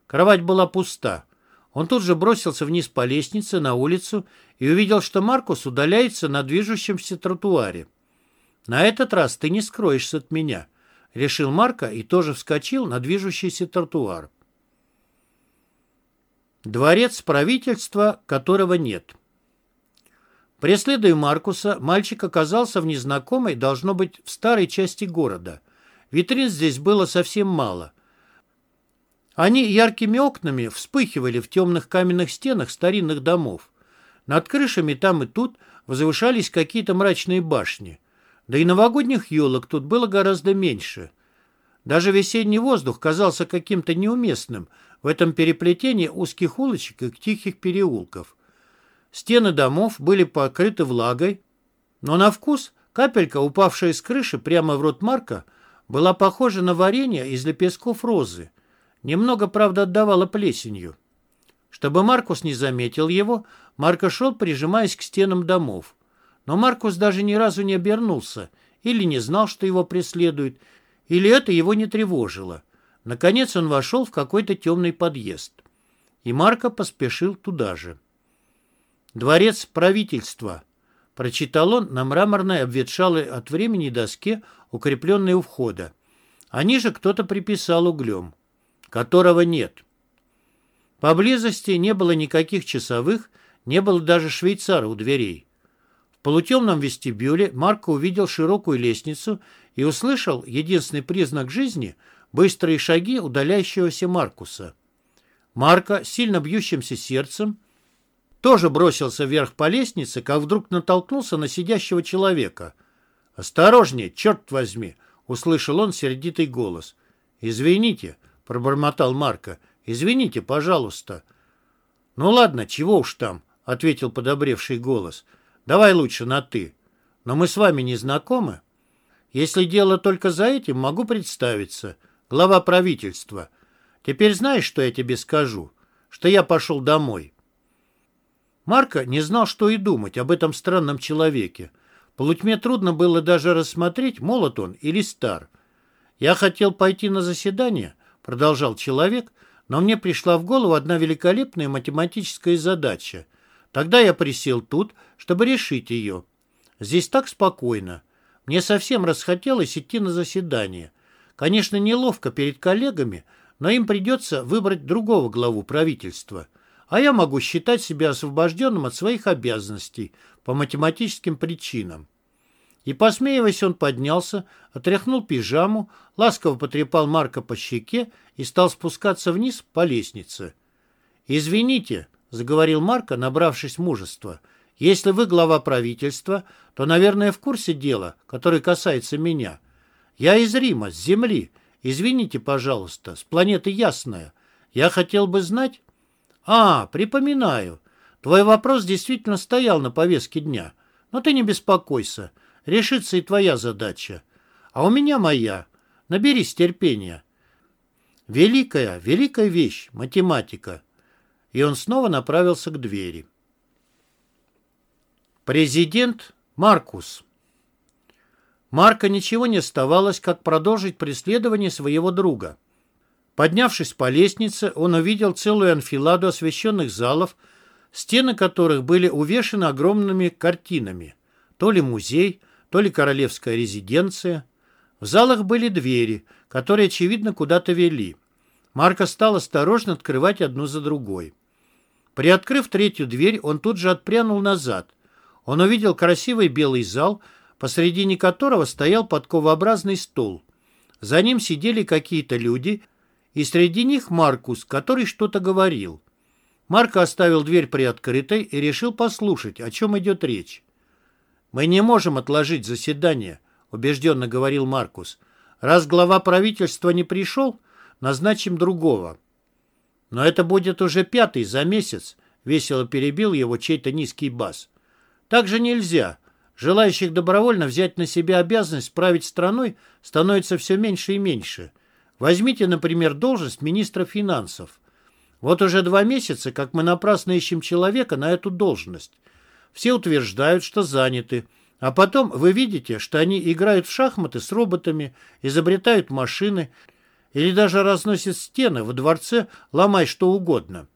Кровать была пуста. Он тут же бросился вниз по лестнице на улицу и увидел, что Маркус удаляется на движущемся тротуаре. «На этот раз ты не скроешься от меня», — решил Марко и тоже вскочил на движущийся тротуар. Дворец правительства, которого нет. Преследуя Маркуса, мальчик оказался в незнакомой, должно быть, в старой части города. Витрин здесь было совсем мало. Они яркими окнами вспыхивали в темных каменных стенах старинных домов. Над крышами там и тут возвышались какие-то мрачные башни. Да и новогодних елок тут было гораздо меньше. Даже весенний воздух казался каким-то неуместным в этом переплетении узких улочек и тихих переулков. Стены домов были покрыты влагой, но на вкус капелька, упавшая с крыши прямо в рот Марка, была похожа на варенье из лепестков розы. Немного, правда, отдавало плесенью. Чтобы Маркус не заметил его, Марко шел, прижимаясь к стенам домов. Но Маркус даже ни разу не обернулся, или не знал, что его преследуют, или это его не тревожило. Наконец он вошел в какой-то темный подъезд. И Марко поспешил туда же. «Дворец правительства», — прочитал он на мраморной обветшалой от времени доске, укрепленной у входа. А ниже кто-то приписал углем которого нет. Поблизости не было никаких часовых, не было даже швейцара у дверей. Полутемном вестибюле Марко увидел широкую лестницу и услышал единственный признак жизни – быстрые шаги удаляющегося Маркуса. Марко, сильно бьющимся сердцем, тоже бросился вверх по лестнице, как вдруг натолкнулся на сидящего человека. «Осторожнее, черт возьми!» — услышал он сердитый голос. «Извините», — пробормотал Марко. «Извините, пожалуйста». «Ну ладно, чего уж там», — ответил подобревший голос. «Давай лучше на «ты». Но мы с вами не знакомы. Если дело только за этим, могу представиться. глава правительства. Теперь знаешь, что я тебе скажу? Что я пошел домой». Марко не знал, что и думать об этом странном человеке. В полутьме трудно было даже рассмотреть, молод он или стар. «Я хотел пойти на заседание», — продолжал человек, «но мне пришла в голову одна великолепная математическая задача. Тогда я присел тут, чтобы решить ее. Здесь так спокойно. Мне совсем расхотелось идти на заседание. Конечно, неловко перед коллегами, но им придется выбрать другого главу правительства. А я могу считать себя освобожденным от своих обязанностей по математическим причинам. И, посмеиваясь, он поднялся, отряхнул пижаму, ласково потрепал Марка по щеке и стал спускаться вниз по лестнице. «Извините», — заговорил Марка, набравшись мужества, — если вы глава правительства, то, наверное, в курсе дела, которое касается меня. Я из Рима, с Земли. Извините, пожалуйста, с планеты Ясная. Я хотел бы знать... А, припоминаю. Твой вопрос действительно стоял на повестке дня. Но ты не беспокойся. Решится и твоя задача. А у меня моя. Наберись терпения. Великая, великая вещь — математика. И он снова направился к двери. Президент Маркус. Марка ничего не оставалось, как продолжить преследование своего друга. Поднявшись по лестнице, он увидел целую анфиладу освещенных залов, стены которых были увешаны огромными картинами. То ли музей, то ли королевская резиденция. В залах были двери, которые, очевидно, куда-то вели. Марко стал осторожно открывать одну за другой. Приоткрыв третью дверь, он тут же отпрянул назад. Он увидел красивый белый зал, посредине которого стоял подковообразный стол. За ним сидели какие-то люди, и среди них Маркус, который что-то говорил. Марко оставил дверь приоткрытой и решил послушать, о чем идет речь. «Мы не можем отложить заседание», — убежденно говорил Маркус. «Раз глава правительства не пришел, назначим другого». «Но это будет уже пятый за месяц», — весело перебил его чей-то низкий бас. Так же нельзя. Желающих добровольно взять на себя обязанность править страной становится все меньше и меньше. Возьмите, например, должность министра финансов. Вот уже два месяца, как мы напрасно ищем человека на эту должность. Все утверждают, что заняты. А потом вы видите, что они играют в шахматы с роботами, изобретают машины или даже разносят стены во дворце, ломая что угодно.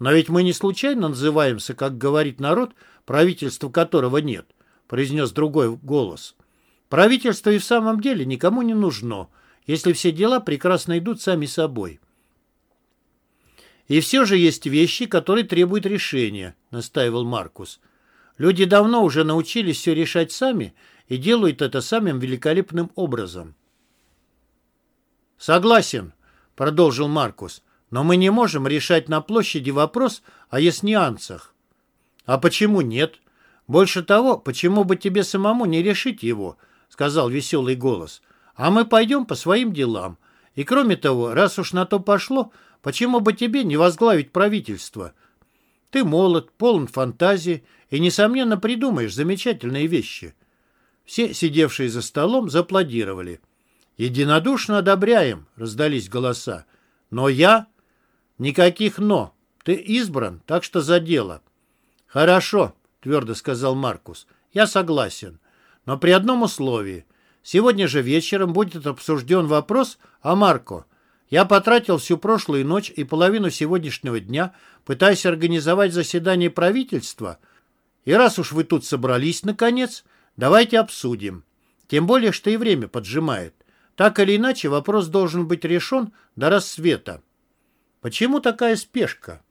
Но ведь мы не случайно называемся, как говорит народ, правительства которого нет, произнес другой голос. Правительство и в самом деле никому не нужно, если все дела прекрасно идут сами собой. И все же есть вещи, которые требуют решения, настаивал Маркус. Люди давно уже научились все решать сами и делают это самым великолепным образом. «Согласен», — продолжил Маркус, «но мы не можем решать на площади вопрос о яснианцах. «А почему нет? Больше того, почему бы тебе самому не решить его?» — сказал веселый голос. «А мы пойдем по своим делам. И кроме того, раз уж на то пошло, почему бы тебе не возглавить правительство? Ты молод, полон фантазии и, несомненно, придумаешь замечательные вещи». Все, сидевшие за столом, зааплодировали. «Единодушно одобряем», — раздались голоса. «Но я...» «Никаких «но». Ты избран, так что за дело». «Хорошо», — твердо сказал Маркус. «Я согласен. Но при одном условии. Сегодня же вечером будет обсужден вопрос о Марко. Я потратил всю прошлую ночь и половину сегодняшнего дня, пытаясь организовать заседание правительства. И раз уж вы тут собрались, наконец, давайте обсудим. Тем более, что и время поджимает. Так или иначе, вопрос должен быть решен до рассвета. Почему такая спешка?»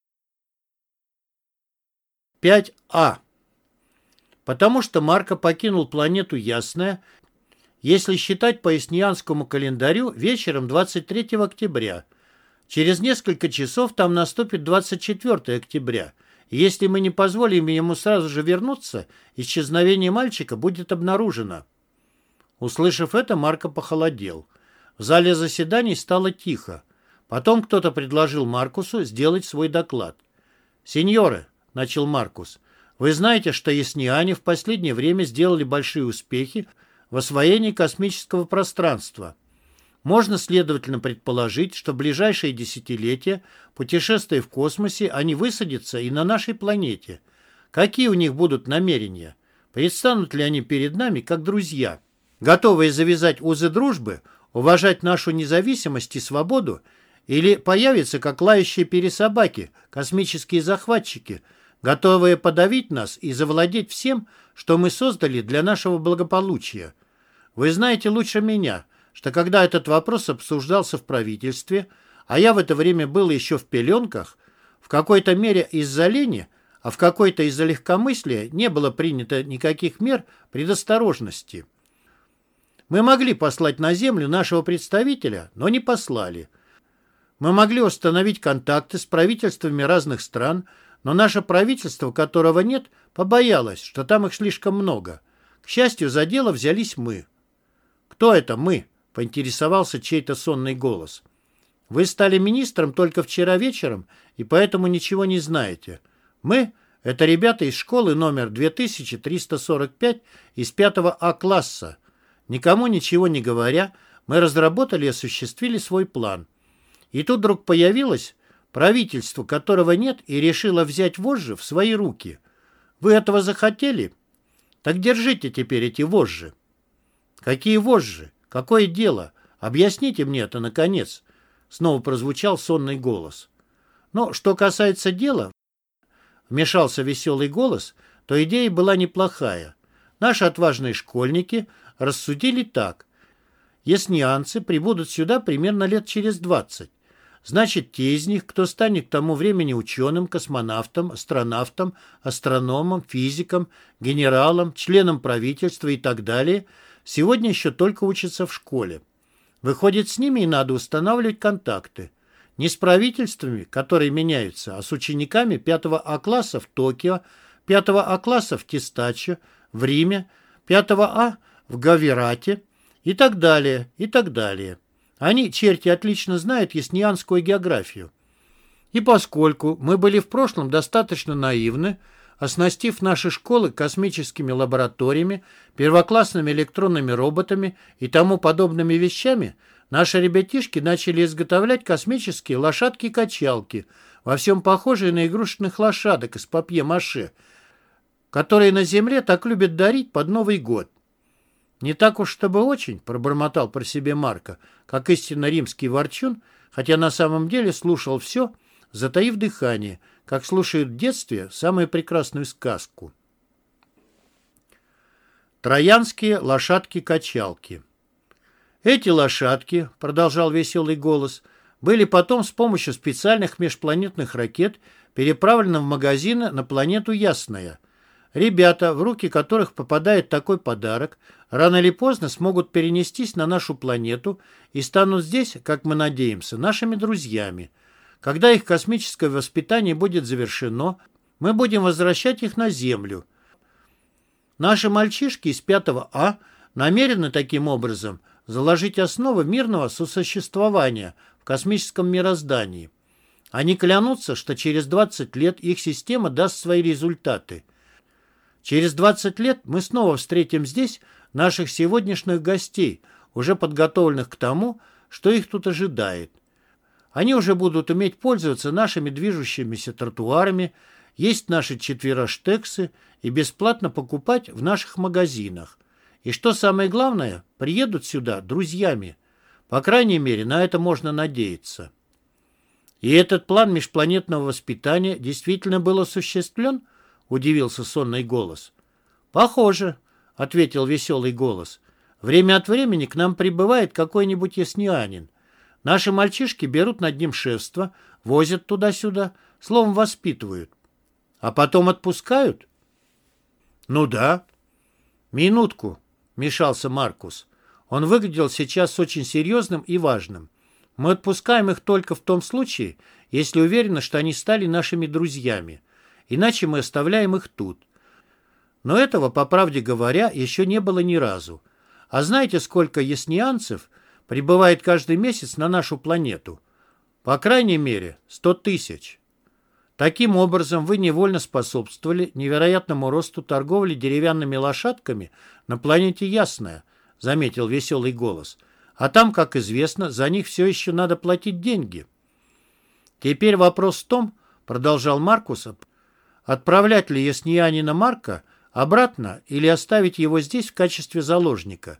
5А. Потому что Марко покинул планету Ясная, если считать по яснианскому календарю, вечером 23 октября. Через несколько часов там наступит 24 октября. Если мы не позволим ему сразу же вернуться, исчезновение мальчика будет обнаружено. Услышав это, Марко похолодел. В зале заседаний стало тихо. Потом кто-то предложил Маркусу сделать свой доклад. «Сеньоры», начал Маркус. «Вы знаете, что ясниане в последнее время сделали большие успехи в освоении космического пространства. Можно, следовательно, предположить, что в ближайшие десятилетия, путешествуя в космосе, они высадятся и на нашей планете. Какие у них будут намерения? Предстанут ли они перед нами как друзья, готовые завязать узы дружбы, уважать нашу независимость и свободу, или появятся как лающие пересобаки, космические захватчики, готовые подавить нас и завладеть всем, что мы создали для нашего благополучия? Вы знаете лучше меня – что когда этот вопрос обсуждался в правительстве, а я в это время был еще в пеленках, в какой-то мере из-за лени, а в какой-то из-за легкомыслия не было принято никаких мер предосторожности. Мы могли послать на землю нашего представителя, но не послали. Мы могли установить контакты с правительствами разных стран, но наше правительство, которого нет, побоялось, что там их слишком много. К счастью, за дело взялись мы. Кто это мы? поинтересовался чей-то сонный голос. «Вы стали министром только вчера вечером, и поэтому ничего не знаете. Мы — это ребята из школы номер 2345 из 5 А-класса. Никому ничего не говоря, мы разработали и осуществили свой план. И тут вдруг появилось правительство, которого нет, и решило взять вожжи в свои руки. Вы этого захотели? Так держите теперь эти вожжи». «Какие вожжи? «Какое дело? Объясните мне это, наконец!» Снова прозвучал сонный голос. «Но что касается дела...» Вмешался веселый голос, то идея была неплохая. Наши отважные школьники рассудили так. Яснианцы прибудут сюда примерно лет через двадцать. Значит, те из них, кто станет к тому времени ученым, космонавтом, астронавтом, астрономом, физиком, генералом, членом правительства и так далее – Сегодня еще только учатся в школе. Выходит, с ними и надо устанавливать контакты. Не с правительствами, которые меняются, а с учениками 5 А-класса в Токио, 5 А-класса в Тестачо, в Риме, 5 А в Гавирате и так далее, и так далее. Они, черти, отлично знают яснианскую географию. И поскольку мы были в прошлом достаточно наивны, оснастив наши школы космическими лабораториями, первоклассными электронными роботами и тому подобными вещами, наши ребятишки начали изготовлять космические лошадки-качалки, во всем похожие на игрушечных лошадок из папье-маше, которые на Земле так любят дарить под Новый год. «Не так уж чтобы очень», — пробормотал про себе Марка, как истинно римский ворчун, хотя на самом деле слушал все, затаив дыхание — как слушают в детстве самую прекрасную сказку. Троянские лошадки-качалки. Эти лошадки, продолжал веселый голос, были потом с помощью специальных межпланетных ракет переправлены в магазины на планету Ясная. Ребята, в руки которых попадает такой подарок, рано или поздно смогут перенестись на нашу планету и станут здесь, как мы надеемся, нашими друзьями – когда их космическое воспитание будет завершено, мы будем возвращать их на Землю. Наши мальчишки из 5 А намерены таким образом заложить основы мирного сосуществования в космическом мироздании. Они клянутся, что через 20 лет их система даст свои результаты. Через 20 лет мы снова встретим здесь наших сегодняшних гостей, уже подготовленных к тому, что их тут ожидает. Они уже будут уметь пользоваться нашими движущимися тротуарами, есть наши четвероштексы и бесплатно покупать в наших магазинах. И что самое главное, приедут сюда друзьями. По крайней мере, на это можно надеяться. И этот план межпланетного воспитания действительно был осуществлен? Удивился сонный голос. Похоже, ответил веселый голос. Время от времени к нам прибывает какой-нибудь яснианин. Наши мальчишки берут над ним шефство, возят туда-сюда, словом, воспитывают. А потом отпускают? Ну да. Минутку, мешался Маркус. Он выглядел сейчас очень серьезным и важным. Мы отпускаем их только в том случае, если уверены, что они стали нашими друзьями. Иначе мы оставляем их тут. Но этого, по правде говоря, еще не было ни разу. А знаете, сколько яснианцев прибывает каждый месяц на нашу планету. По крайней мере, 100 тысяч. Таким образом, вы невольно способствовали невероятному росту торговли деревянными лошадками на планете Ясная, заметил веселый голос. А там, как известно, за них все еще надо платить деньги. Теперь вопрос в том, продолжал Маркус, отправлять ли Ясниянина Марка обратно или оставить его здесь в качестве заложника.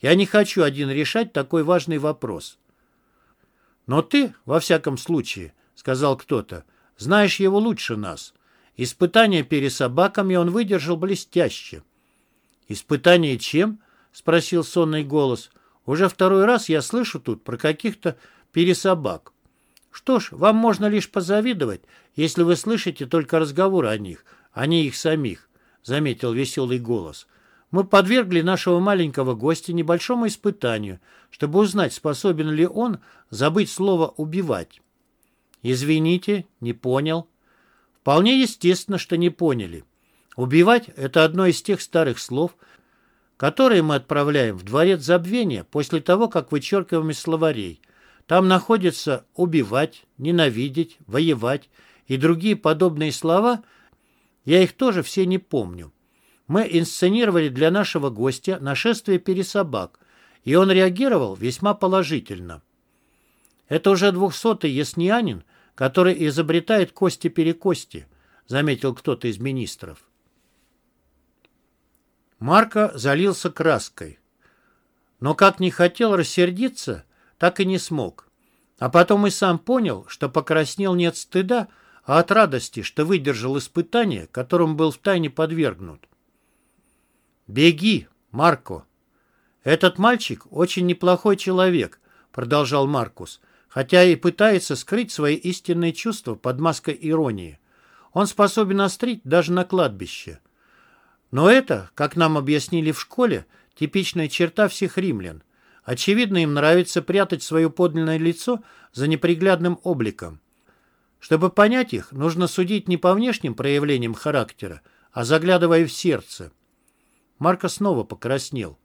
Я не хочу один решать такой важный вопрос. Но ты, во всяком случае, сказал кто-то, знаешь его лучше нас. Испытание пересобаками он выдержал блестяще. «Испытание чем?» — спросил сонный голос. «Уже второй раз я слышу тут про каких-то пересобак. Что ж, вам можно лишь позавидовать, если вы слышите только разговоры о них, а не их самих», — заметил веселый голос. «Мы подвергли нашего маленького гостя небольшому испытанию, чтобы узнать, способен ли он забыть слово «убивать». «Извините, не понял». «Вполне естественно, что не поняли. Убивать — это одно из тех старых слов, которые мы отправляем в дворец забвения после того, как вычеркиваем из словарей. Там находятся «убивать», «ненавидеть», «воевать» и другие подобные слова. Я их тоже все не помню. Мы инсценировали для нашего гостя нашествие пересобак, и он реагировал весьма положительно. Это уже двухсотый яснянин, который изобретает кости-перекости, заметил кто-то из министров. Марко залился краской. Но как не хотел рассердиться, так и не смог. А потом и сам понял, что покраснел не от стыда, а от радости, что выдержал испытание, которому был втайне подвергнут. «Беги, Марко!» «Этот мальчик очень неплохой человек», — продолжал Маркус, хотя и пытается скрыть свои истинные чувства под маской иронии. Он способен острить даже на кладбище. Но это, как нам объяснили в школе, типичная черта всех римлян. Очевидно, им нравится прятать свое подлинное лицо за неприглядным обликом. Чтобы понять их, нужно судить не по внешним проявлениям характера, а заглядывая в сердце. Марко снова покраснел.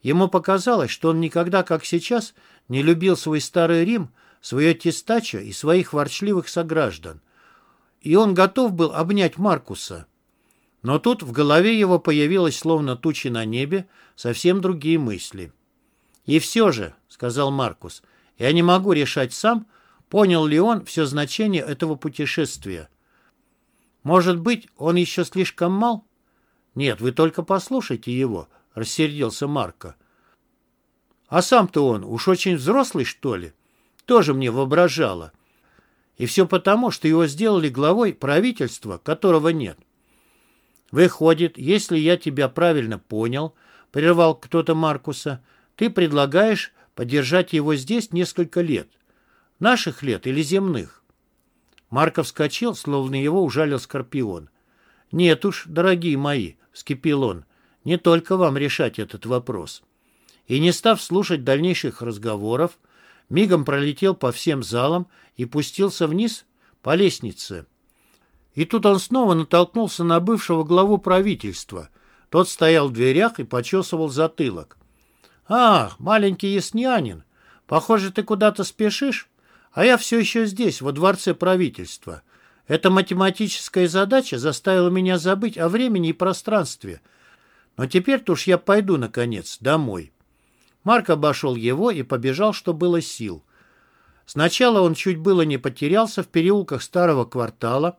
Ему показалось, что он никогда, как сейчас, не любил свой старый Рим, свое тестачо и своих ворчливых сограждан. И он готов был обнять Маркуса. Но тут в голове его появилась, словно тучи на небе, совсем другие мысли. «И все же», — сказал Маркус, — «я не могу решать сам, понял ли он все значение этого путешествия. Может быть, он еще слишком мал?» «Нет, вы только послушайте его», — рассердился Марко. «А сам-то он уж очень взрослый, что ли? Тоже мне воображало. И все потому, что его сделали главой правительства, которого нет. Выходит, если я тебя правильно понял, прервал кто-то Маркуса, ты предлагаешь подержать его здесь несколько лет. Наших лет или земных? Марков вскочил, словно его ужалил скорпион. «Нет уж, дорогие мои», — вскипел он, — «не только вам решать этот вопрос». И не став слушать дальнейших разговоров, мигом пролетел по всем залам и пустился вниз по лестнице. И тут он снова натолкнулся на бывшего главу правительства. Тот стоял в дверях и почесывал затылок. «Ах, маленький яснянин, похоже, ты куда-то спешишь? А я все еще здесь, во дворце правительства. Эта математическая задача заставила меня забыть о времени и пространстве. Но теперь-то уж я пойду, наконец, домой». Марк обошел его и побежал, что было сил. Сначала он чуть было не потерялся в переулках старого квартала,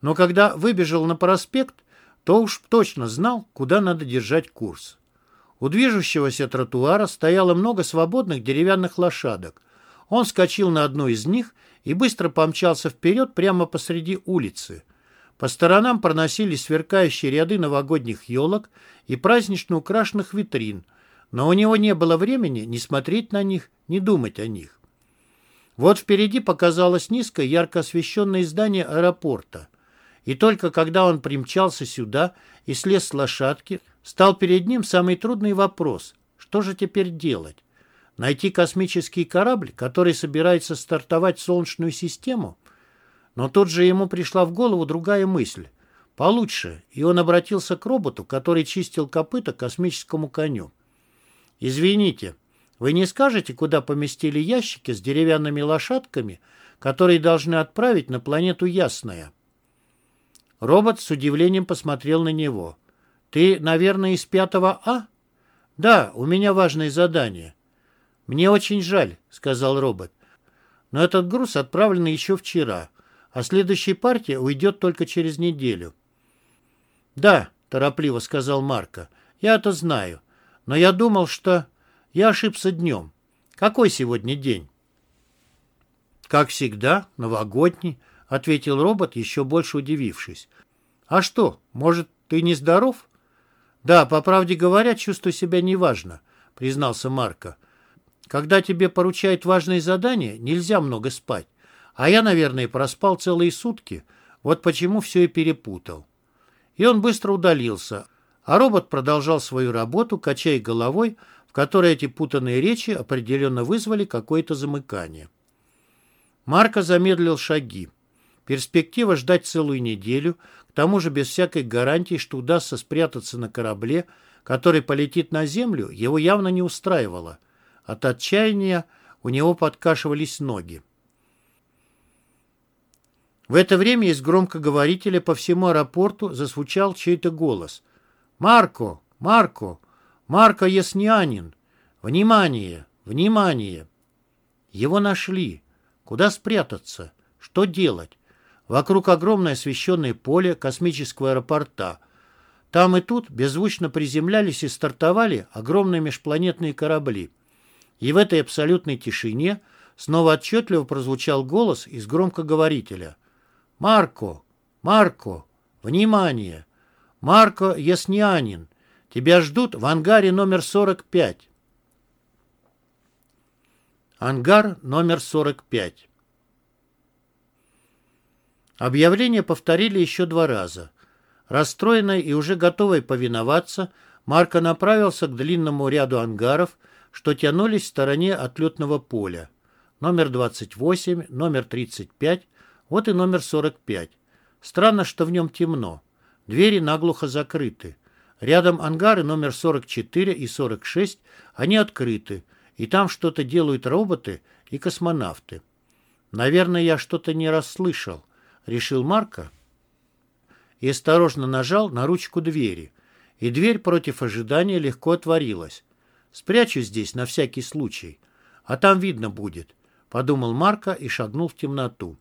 но когда выбежал на проспект, то уж точно знал, куда надо держать курс. У движущегося тротуара стояло много свободных деревянных лошадок. Он скочил на одну из них и быстро помчался вперед прямо посреди улицы. По сторонам проносились сверкающие ряды новогодних елок и празднично украшенных витрин, но у него не было времени ни смотреть на них, ни думать о них. Вот впереди показалось низкое ярко освещенное здание аэропорта – и только когда он примчался сюда и слез с лошадки, стал перед ним самый трудный вопрос. Что же теперь делать? Найти космический корабль, который собирается стартовать в Солнечную систему? Но тут же ему пришла в голову другая мысль. Получше, и он обратился к роботу, который чистил копыта космическому коню. «Извините, вы не скажете, куда поместили ящики с деревянными лошадками, которые должны отправить на планету Ясная?» Робот с удивлением посмотрел на него. «Ты, наверное, из пятого А?» «Да, у меня важное задание». «Мне очень жаль», — сказал робот. «Но этот груз отправлен еще вчера, а следующая партия уйдет только через неделю». «Да», — торопливо сказал Марко, — «я это знаю. Но я думал, что... Я ошибся днем. Какой сегодня день?» «Как всегда, новогодний», — ответил робот, еще больше удивившись. «А что, может, ты не здоров?» «Да, по правде говоря, чувствую себя неважно», — признался Марко. «Когда тебе поручают важные задания, нельзя много спать. А я, наверное, проспал целые сутки. Вот почему все и перепутал». И он быстро удалился, а робот продолжал свою работу, качая головой, в которой эти путанные речи определенно вызвали какое-то замыкание. Марко замедлил шаги. Перспектива ждать целую неделю, к тому же без всякой гарантии, что удастся спрятаться на корабле, который полетит на землю, его явно не устраивала. От отчаяния у него подкашивались ноги. В это время из громкоговорителя по всему аэропорту зазвучал чей-то голос. «Марко! Марко! Марко Яснянин! Внимание! Внимание!» Его нашли. Куда спрятаться? Что делать? Вокруг огромное освещенное поле космического аэропорта. Там и тут беззвучно приземлялись и стартовали огромные межпланетные корабли. И в этой абсолютной тишине снова отчетливо прозвучал голос из громкоговорителя. «Марко! Марко! Внимание! Марко Яснянин! Тебя ждут в ангаре номер 45!» Ангар номер 45. Объявление повторили еще два раза. Расстроенный и уже готовый повиноваться, Марко направился к длинному ряду ангаров, что тянулись в стороне отлетного поля. Номер 28, номер 35, вот и номер 45. Странно, что в нем темно. Двери наглухо закрыты. Рядом ангары номер 44 и 46, они открыты и там что-то делают роботы и космонавты. Наверное, я что-то не расслышал, решил Марко и осторожно нажал на ручку двери. И дверь против ожидания легко отворилась. Спрячусь здесь на всякий случай, а там видно будет, подумал Марко и шагнул в темноту.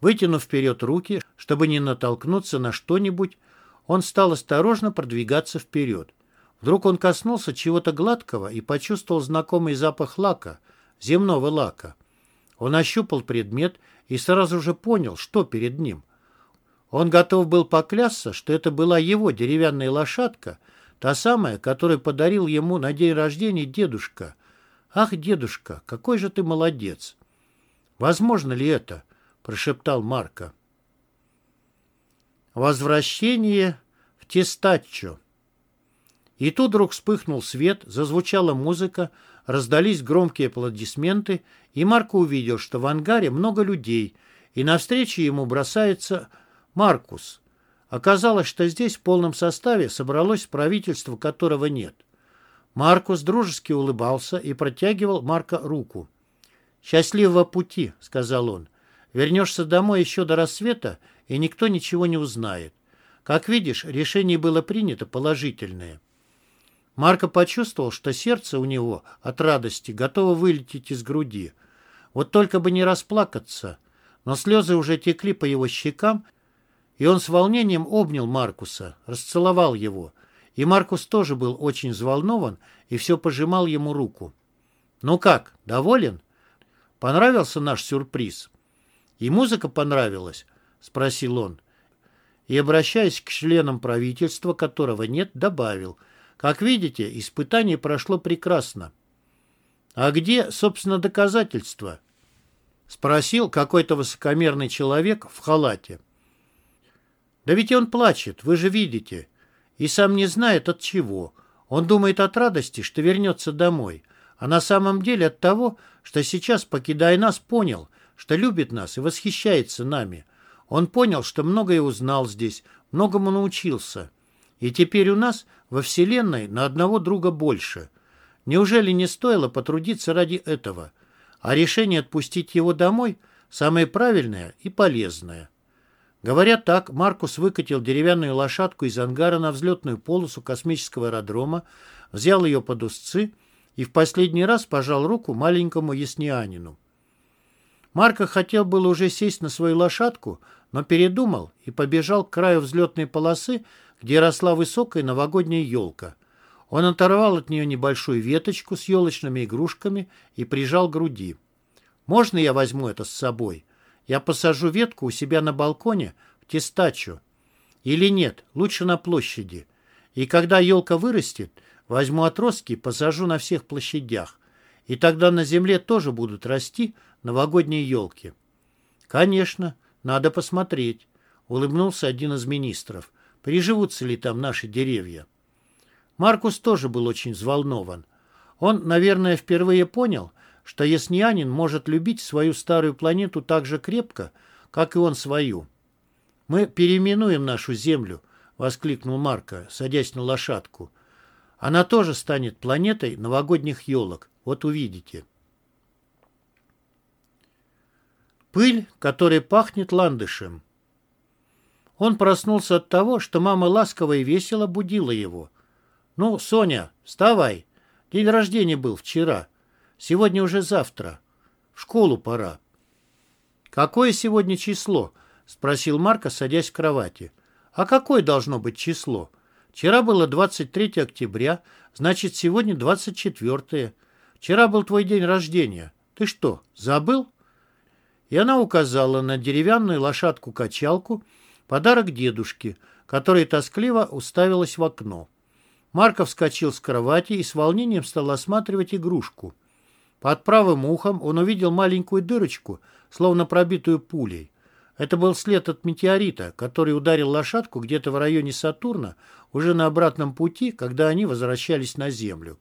Вытянув вперед руки, чтобы не натолкнуться на что-нибудь, он стал осторожно продвигаться вперед. Вдруг он коснулся чего-то гладкого и почувствовал знакомый запах лака, земного лака. Он ощупал предмет и сразу же понял, что перед ним. Он готов был поклясться, что это была его деревянная лошадка, та самая, которую подарил ему на день рождения дедушка. «Ах, дедушка, какой же ты молодец!» «Возможно ли это?» – прошептал Марко. «Возвращение в Тестаччо». И тут вдруг вспыхнул свет, зазвучала музыка, раздались громкие аплодисменты, и Марко увидел, что в ангаре много людей, и навстречу ему бросается Маркус. Оказалось, что здесь в полном составе собралось правительство, которого нет. Маркус дружески улыбался и протягивал Марка руку. «Счастливого пути», — сказал он. «Вернешься домой еще до рассвета, и никто ничего не узнает. Как видишь, решение было принято положительное». Марко почувствовал, что сердце у него от радости готово вылететь из груди. Вот только бы не расплакаться. Но слезы уже текли по его щекам, и он с волнением обнял Маркуса, расцеловал его. И Маркус тоже был очень взволнован и все пожимал ему руку. «Ну как, доволен? Понравился наш сюрприз?» «И музыка понравилась?» — спросил он. И, обращаясь к членам правительства, которого нет, добавил — как видите, испытание прошло прекрасно. А где, собственно, доказательства? Спросил какой-то высокомерный человек в халате. Да ведь он плачет, вы же видите. И сам не знает от чего. Он думает от радости, что вернется домой. А на самом деле от того, что сейчас, покидая нас, понял, что любит нас и восхищается нами. Он понял, что многое узнал здесь, многому научился. И теперь у нас во Вселенной на одного друга больше. Неужели не стоило потрудиться ради этого? А решение отпустить его домой самое правильное и полезное. Говоря так, Маркус выкатил деревянную лошадку из ангара на взлетную полосу космического аэродрома, взял ее под узцы и в последний раз пожал руку маленькому яснианину. Марко хотел было уже сесть на свою лошадку, но передумал и побежал к краю взлетной полосы, где росла высокая новогодняя елка. Он оторвал от нее небольшую веточку с елочными игрушками и прижал к груди. «Можно я возьму это с собой? Я посажу ветку у себя на балконе в тестачу. Или нет, лучше на площади. И когда елка вырастет, возьму отростки и посажу на всех площадях. И тогда на земле тоже будут расти новогодние елки». «Конечно, надо посмотреть», — улыбнулся один из министров. «Приживутся ли там наши деревья?» Маркус тоже был очень взволнован. Он, наверное, впервые понял, что яснянин может любить свою старую планету так же крепко, как и он свою. «Мы переименуем нашу Землю», — воскликнул Марко, садясь на лошадку. «Она тоже станет планетой новогодних елок. Вот увидите». Пыль, которая пахнет ландышем. Он проснулся от того, что мама ласково и весело будила его — «Ну, Соня, вставай. День рождения был вчера. Сегодня уже завтра. В школу пора». «Какое сегодня число?» — спросил Марко, садясь в кровати. «А какое должно быть число? Вчера было 23 октября, значит, сегодня 24. Вчера был твой день рождения. Ты что, забыл?» И она указала на деревянную лошадку-качалку, подарок дедушке, которая тоскливо уставилась в окно. Марков вскочил с кровати и с волнением стал осматривать игрушку. Под правым ухом он увидел маленькую дырочку, словно пробитую пулей. Это был след от метеорита, который ударил лошадку где-то в районе Сатурна, уже на обратном пути, когда они возвращались на Землю.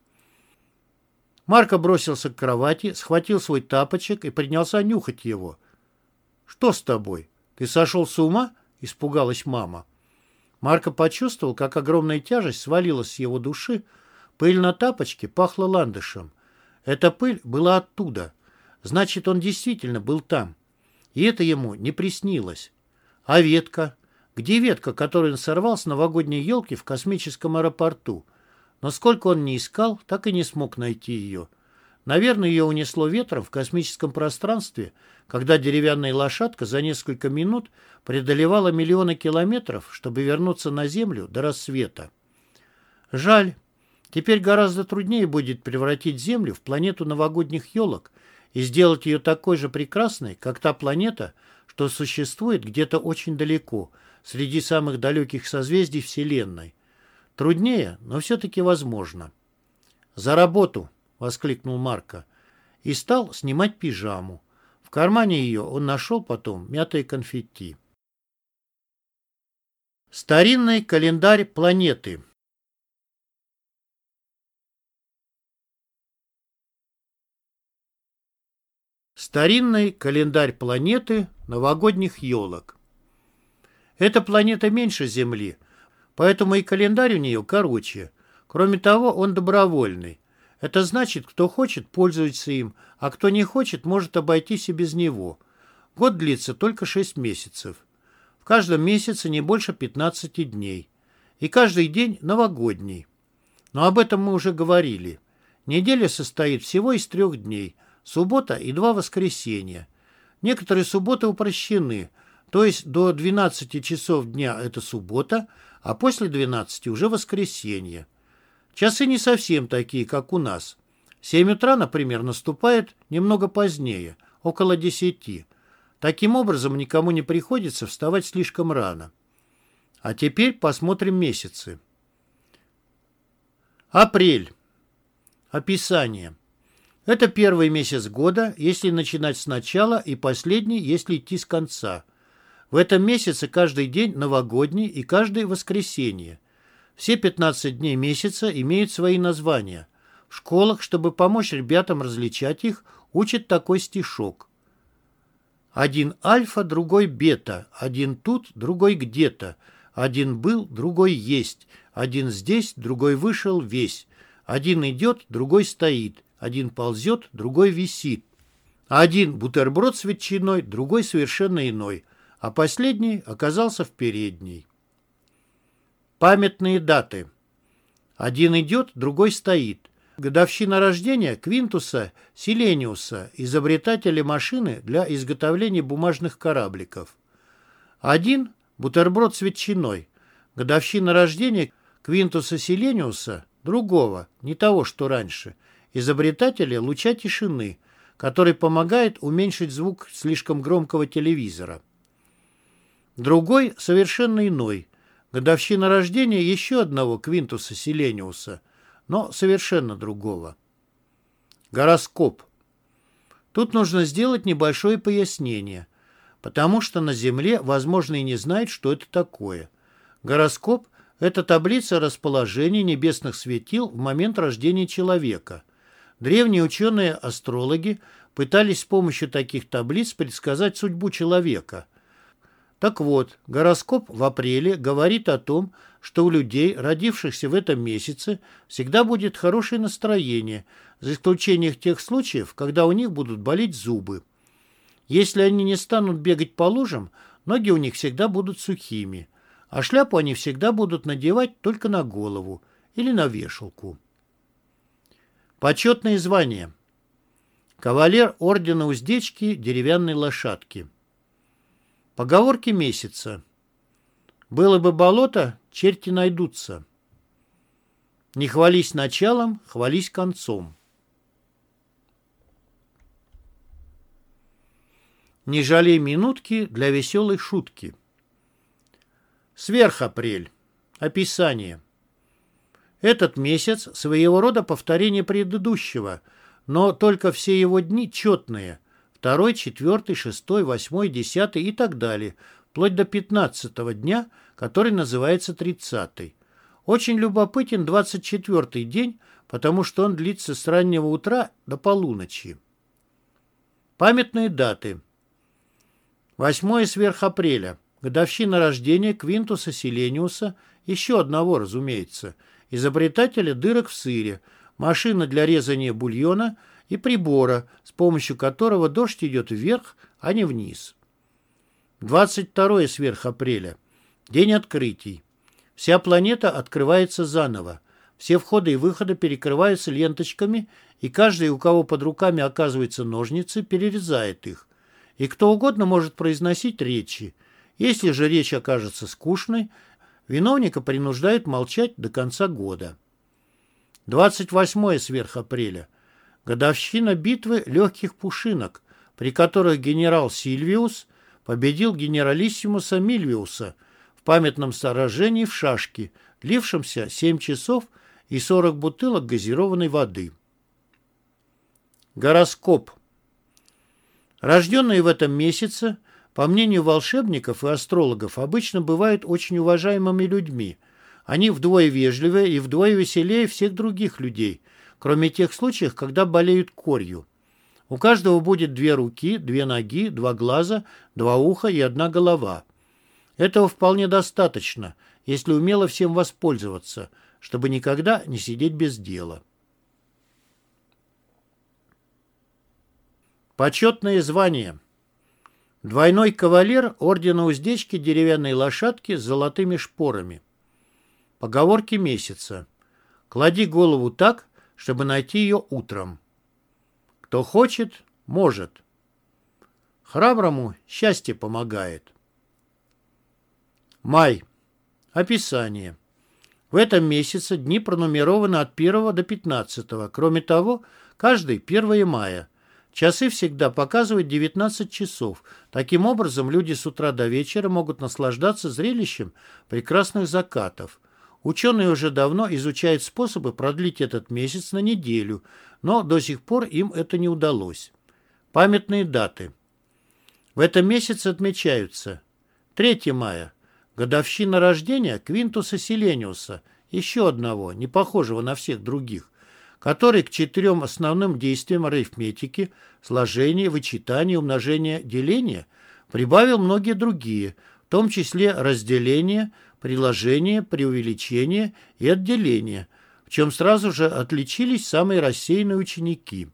Марко бросился к кровати, схватил свой тапочек и принялся нюхать его. «Что с тобой? Ты сошел с ума?» — испугалась мама. Марко почувствовал, как огромная тяжесть свалилась с его души. Пыль на тапочке пахла ландышем. Эта пыль была оттуда. Значит, он действительно был там. И это ему не приснилось. А ветка? Где ветка, которую он сорвал с новогодней елки в космическом аэропорту? Но сколько он не искал, так и не смог найти ее. Наверное, ее унесло ветром в космическом пространстве, когда деревянная лошадка за несколько минут преодолевала миллионы километров, чтобы вернуться на Землю до рассвета. Жаль. Теперь гораздо труднее будет превратить Землю в планету новогодних елок и сделать ее такой же прекрасной, как та планета, что существует где-то очень далеко, среди самых далеких созвездий Вселенной. Труднее, но все-таки возможно. За работу! — воскликнул Марко. И стал снимать пижаму. В кармане ее он нашел потом мятые конфетти. Старинный календарь планеты Старинный календарь планеты новогодних елок. Эта планета меньше Земли, поэтому и календарь у нее короче. Кроме того, он добровольный. Это значит, кто хочет, пользуется им, а кто не хочет, может обойтись и без него. Год длится только 6 месяцев. В каждом месяце не больше 15 дней. И каждый день новогодний. Но об этом мы уже говорили. Неделя состоит всего из трех дней – суббота и два воскресенья. Некоторые субботы упрощены, то есть до 12 часов дня – это суббота, а после 12 уже воскресенье. Часы не совсем такие, как у нас. Семь утра, например, наступает немного позднее, около десяти. Таким образом, никому не приходится вставать слишком рано. А теперь посмотрим месяцы. Апрель. Описание. Это первый месяц года, если начинать сначала, и последний, если идти с конца. В этом месяце каждый день новогодний и каждое воскресенье. Все 15 дней месяца имеют свои названия. В школах, чтобы помочь ребятам различать их, учат такой стишок. Один альфа, другой бета, один тут, другой где-то, один был, другой есть, один здесь, другой вышел весь, один идет, другой стоит, один ползет, другой висит. Один бутерброд с ветчиной, другой совершенно иной, а последний оказался в передней. Памятные даты. Один идет, другой стоит. Годовщина рождения Квинтуса Силениуса, изобретателя машины для изготовления бумажных корабликов. Один – бутерброд с ветчиной. Годовщина рождения Квинтуса Силениуса, другого, не того, что раньше, изобретателя луча тишины, который помогает уменьшить звук слишком громкого телевизора. Другой совершенно иной. Годовщина рождения еще одного Квинтуса Силениуса, но совершенно другого. Гороскоп. Тут нужно сделать небольшое пояснение, потому что на Земле, возможно, и не знают, что это такое. Гороскоп – это таблица расположения небесных светил в момент рождения человека. Древние ученые-астрологи пытались с помощью таких таблиц предсказать судьбу человека – так вот, гороскоп в апреле говорит о том, что у людей, родившихся в этом месяце, всегда будет хорошее настроение, за исключением тех случаев, когда у них будут болеть зубы. Если они не станут бегать по лужам, ноги у них всегда будут сухими, а шляпу они всегда будут надевать только на голову или на вешалку. Почетные звания. Кавалер ордена уздечки деревянной лошадки. Поговорки месяца. Было бы болото, черти найдутся. Не хвались началом, хвались концом. Не жалей минутки для веселой шутки. Сверх апрель. Описание. Этот месяц своего рода повторение предыдущего, но только все его дни четные – второй, четвертый, шестой, восьмой, десятый и так далее, вплоть до пятнадцатого дня, который называется тридцатый. Очень любопытен двадцать четвертый день, потому что он длится с раннего утра до полуночи. Памятные даты. 8 сверх апреля. Годовщина рождения Квинтуса Селениуса, еще одного, разумеется, изобретателя дырок в сыре, машина для резания бульона – и прибора, с помощью которого дождь идет вверх, а не вниз. 22 сверх апреля. День открытий. Вся планета открывается заново. Все входы и выходы перекрываются ленточками, и каждый, у кого под руками оказываются ножницы, перерезает их. И кто угодно может произносить речи. Если же речь окажется скучной, виновника принуждают молчать до конца года. 28 сверх апреля. Годовщина битвы легких пушинок, при которых генерал Сильвиус победил генералиссимуса Мильвиуса в памятном сражении в шашки, длившемся 7 часов и 40 бутылок газированной воды. Гороскоп. Рожденные в этом месяце, по мнению волшебников и астрологов, обычно бывают очень уважаемыми людьми. Они вдвое вежливее и вдвое веселее всех других людей – кроме тех случаев, когда болеют корью. У каждого будет две руки, две ноги, два глаза, два уха и одна голова. Этого вполне достаточно, если умело всем воспользоваться, чтобы никогда не сидеть без дела. Почетное звание. Двойной кавалер ордена уздечки деревянной лошадки с золотыми шпорами. Поговорки месяца. Клади голову так, чтобы найти ее утром. Кто хочет, может. Храброму счастье помогает. Май. Описание. В этом месяце дни пронумерованы от 1 до 15. Кроме того, каждый 1 мая. Часы всегда показывают 19 часов. Таким образом, люди с утра до вечера могут наслаждаться зрелищем прекрасных закатов. Ученые уже давно изучают способы продлить этот месяц на неделю, но до сих пор им это не удалось. Памятные даты. В этом месяце отмечаются 3 мая, годовщина рождения Квинтуса Селениуса, еще одного, не похожего на всех других, который к четырем основным действиям арифметики, сложения, вычитания, умножения, деления прибавил многие другие, в том числе разделение – приложение, преувеличение и отделение, в чем сразу же отличились самые рассеянные ученики.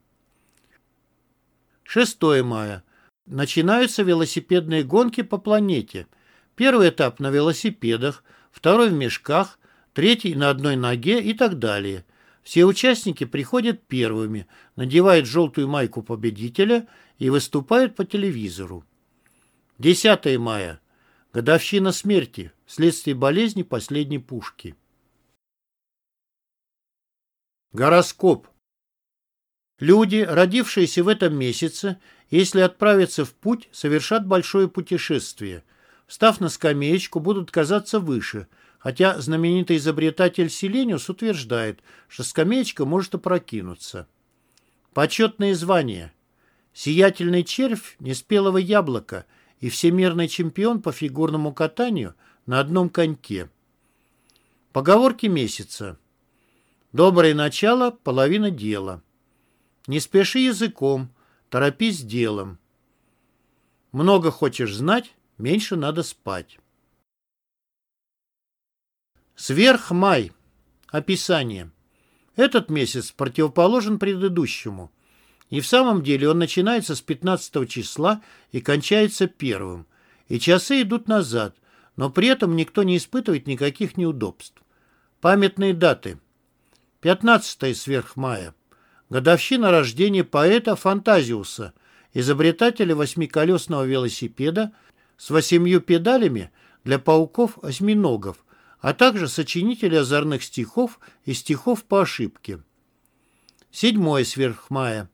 6 мая. Начинаются велосипедные гонки по планете. Первый этап на велосипедах, второй в мешках, третий на одной ноге и так далее. Все участники приходят первыми, надевают желтую майку победителя и выступают по телевизору. 10 мая. Годовщина смерти вследствие болезни последней пушки. Гороскоп. Люди, родившиеся в этом месяце, если отправятся в путь, совершат большое путешествие. Встав на скамеечку, будут казаться выше, хотя знаменитый изобретатель Селениус утверждает, что скамеечка может опрокинуться. Почетные звания. Сиятельный червь неспелого яблока и всемирный чемпион по фигурному катанию на одном коньке. Поговорки месяца. Доброе начало – половина дела. Не спеши языком, торопись делом. Много хочешь знать, меньше надо спать. Сверхмай. Описание. Этот месяц противоположен предыдущему. И в самом деле он начинается с 15 числа и кончается первым. И часы идут назад, но при этом никто не испытывает никаких неудобств. Памятные даты. 15 сверхмая. Годовщина рождения поэта Фантазиуса, изобретателя восьмиколесного велосипеда с восемью педалями для пауков-осьминогов, а также сочинителя озорных стихов и стихов по ошибке. Седьмое сверхмая.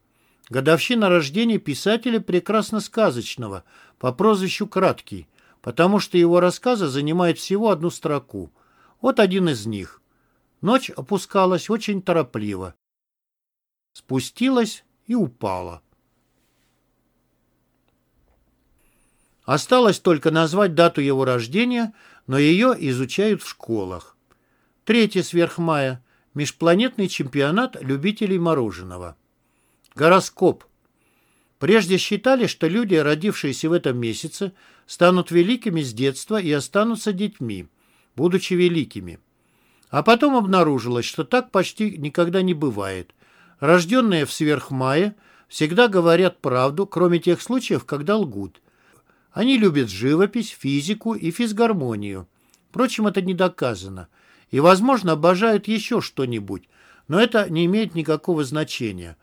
Годовщина рождения писателя прекрасно-сказочного по прозвищу Краткий, потому что его рассказы занимают всего одну строку. Вот один из них. Ночь опускалась очень торопливо спустилась и упала. Осталось только назвать дату его рождения, но ее изучают в школах. Третье сверхмая – межпланетный чемпионат любителей мороженого. Гороскоп. Прежде считали, что люди, родившиеся в этом месяце, станут великими с детства и останутся детьми, будучи великими. А потом обнаружилось, что так почти никогда не бывает, Рожденные в сверхмае всегда говорят правду, кроме тех случаев, когда лгут. Они любят живопись, физику и физгармонию. Впрочем, это не доказано. И, возможно, обожают еще что-нибудь, но это не имеет никакого значения.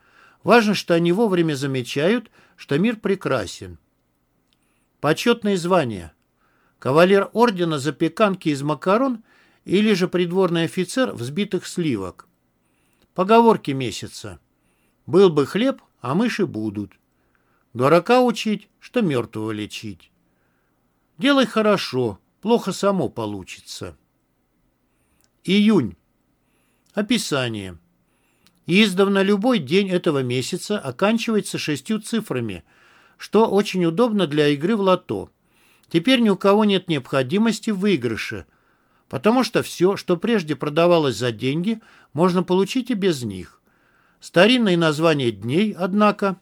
Важно, что они вовремя замечают, что мир прекрасен. Почетные звания. Кавалер ордена запеканки из макарон или же придворный офицер взбитых сливок. Поговорки месяца. Был бы хлеб, а мыши будут. Дурака учить, что мертвого лечить. Делай хорошо, плохо само получится. Июнь. Описание. Издавна любой день этого месяца оканчивается шестью цифрами, что очень удобно для игры в лото. Теперь ни у кого нет необходимости в выигрыше – потому что все, что прежде продавалось за деньги, можно получить и без них. Старинные названия дней, однако,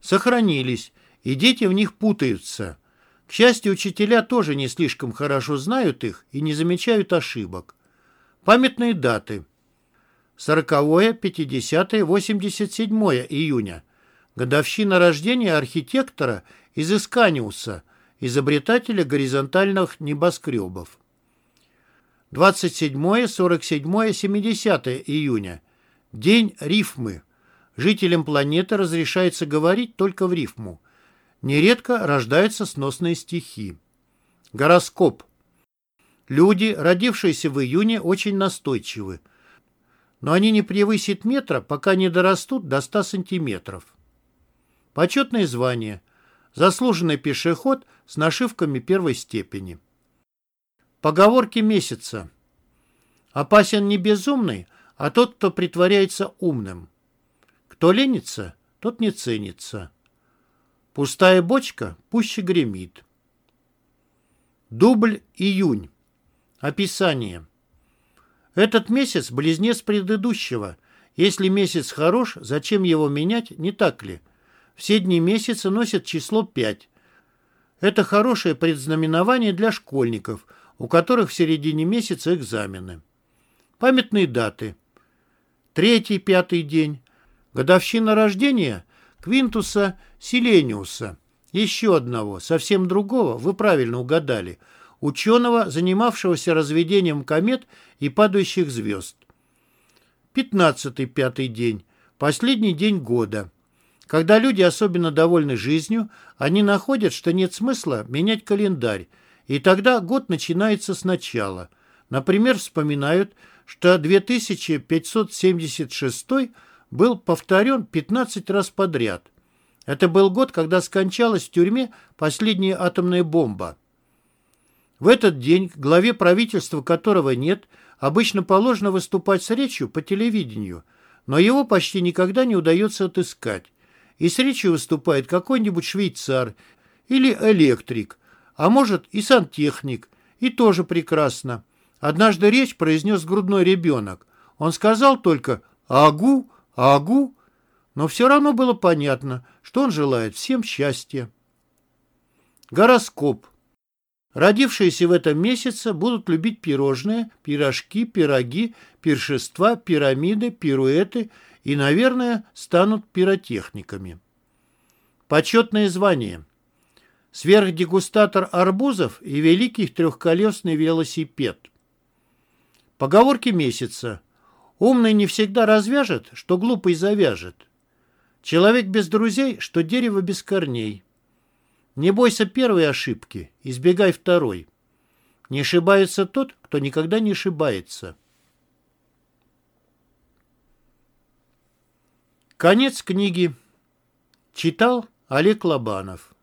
сохранились, и дети в них путаются. К счастью, учителя тоже не слишком хорошо знают их и не замечают ошибок. Памятные даты. 40, 50, 87 июня. Годовщина рождения архитектора из Исканиуса, изобретателя горизонтальных небоскребов. 27, 47, 70 июня. День рифмы. Жителям планеты разрешается говорить только в рифму. Нередко рождаются сносные стихи. Гороскоп. Люди, родившиеся в июне, очень настойчивы. Но они не превысят метра, пока не дорастут до 100 сантиметров. Почетное звание. Заслуженный пешеход с нашивками первой степени. Поговорки месяца. Опасен не безумный, а тот, кто притворяется умным. Кто ленится, тот не ценится. Пустая бочка пуще гремит. Дубль июнь. Описание. Этот месяц близнец предыдущего. Если месяц хорош, зачем его менять, не так ли? Все дни месяца носят число 5. Это хорошее предзнаменование для школьников – у которых в середине месяца экзамены. Памятные даты. Третий, пятый день. Годовщина рождения Квинтуса Силениуса. Еще одного, совсем другого, вы правильно угадали, ученого, занимавшегося разведением комет и падающих звезд. Пятнадцатый пятый день. Последний день года. Когда люди особенно довольны жизнью, они находят, что нет смысла менять календарь, и тогда год начинается сначала. Например, вспоминают, что 2576 был повторен 15 раз подряд. Это был год, когда скончалась в тюрьме последняя атомная бомба. В этот день главе правительства, которого нет, обычно положено выступать с речью по телевидению, но его почти никогда не удается отыскать. И с речью выступает какой-нибудь швейцар или электрик, а может и сантехник, и тоже прекрасно. Однажды речь произнес грудной ребенок. Он сказал только «Агу, агу», но все равно было понятно, что он желает всем счастья. Гороскоп. Родившиеся в этом месяце будут любить пирожные, пирожки, пироги, пиршества, пирамиды, пируэты и, наверное, станут пиротехниками. Почетное звание. Сверхдегустатор арбузов и великий трехколесный велосипед. Поговорки месяца. Умный не всегда развяжет, что глупый завяжет. Человек без друзей, что дерево без корней. Не бойся первой ошибки, избегай второй. Не ошибается тот, кто никогда не ошибается. Конец книги. Читал Олег Лобанов.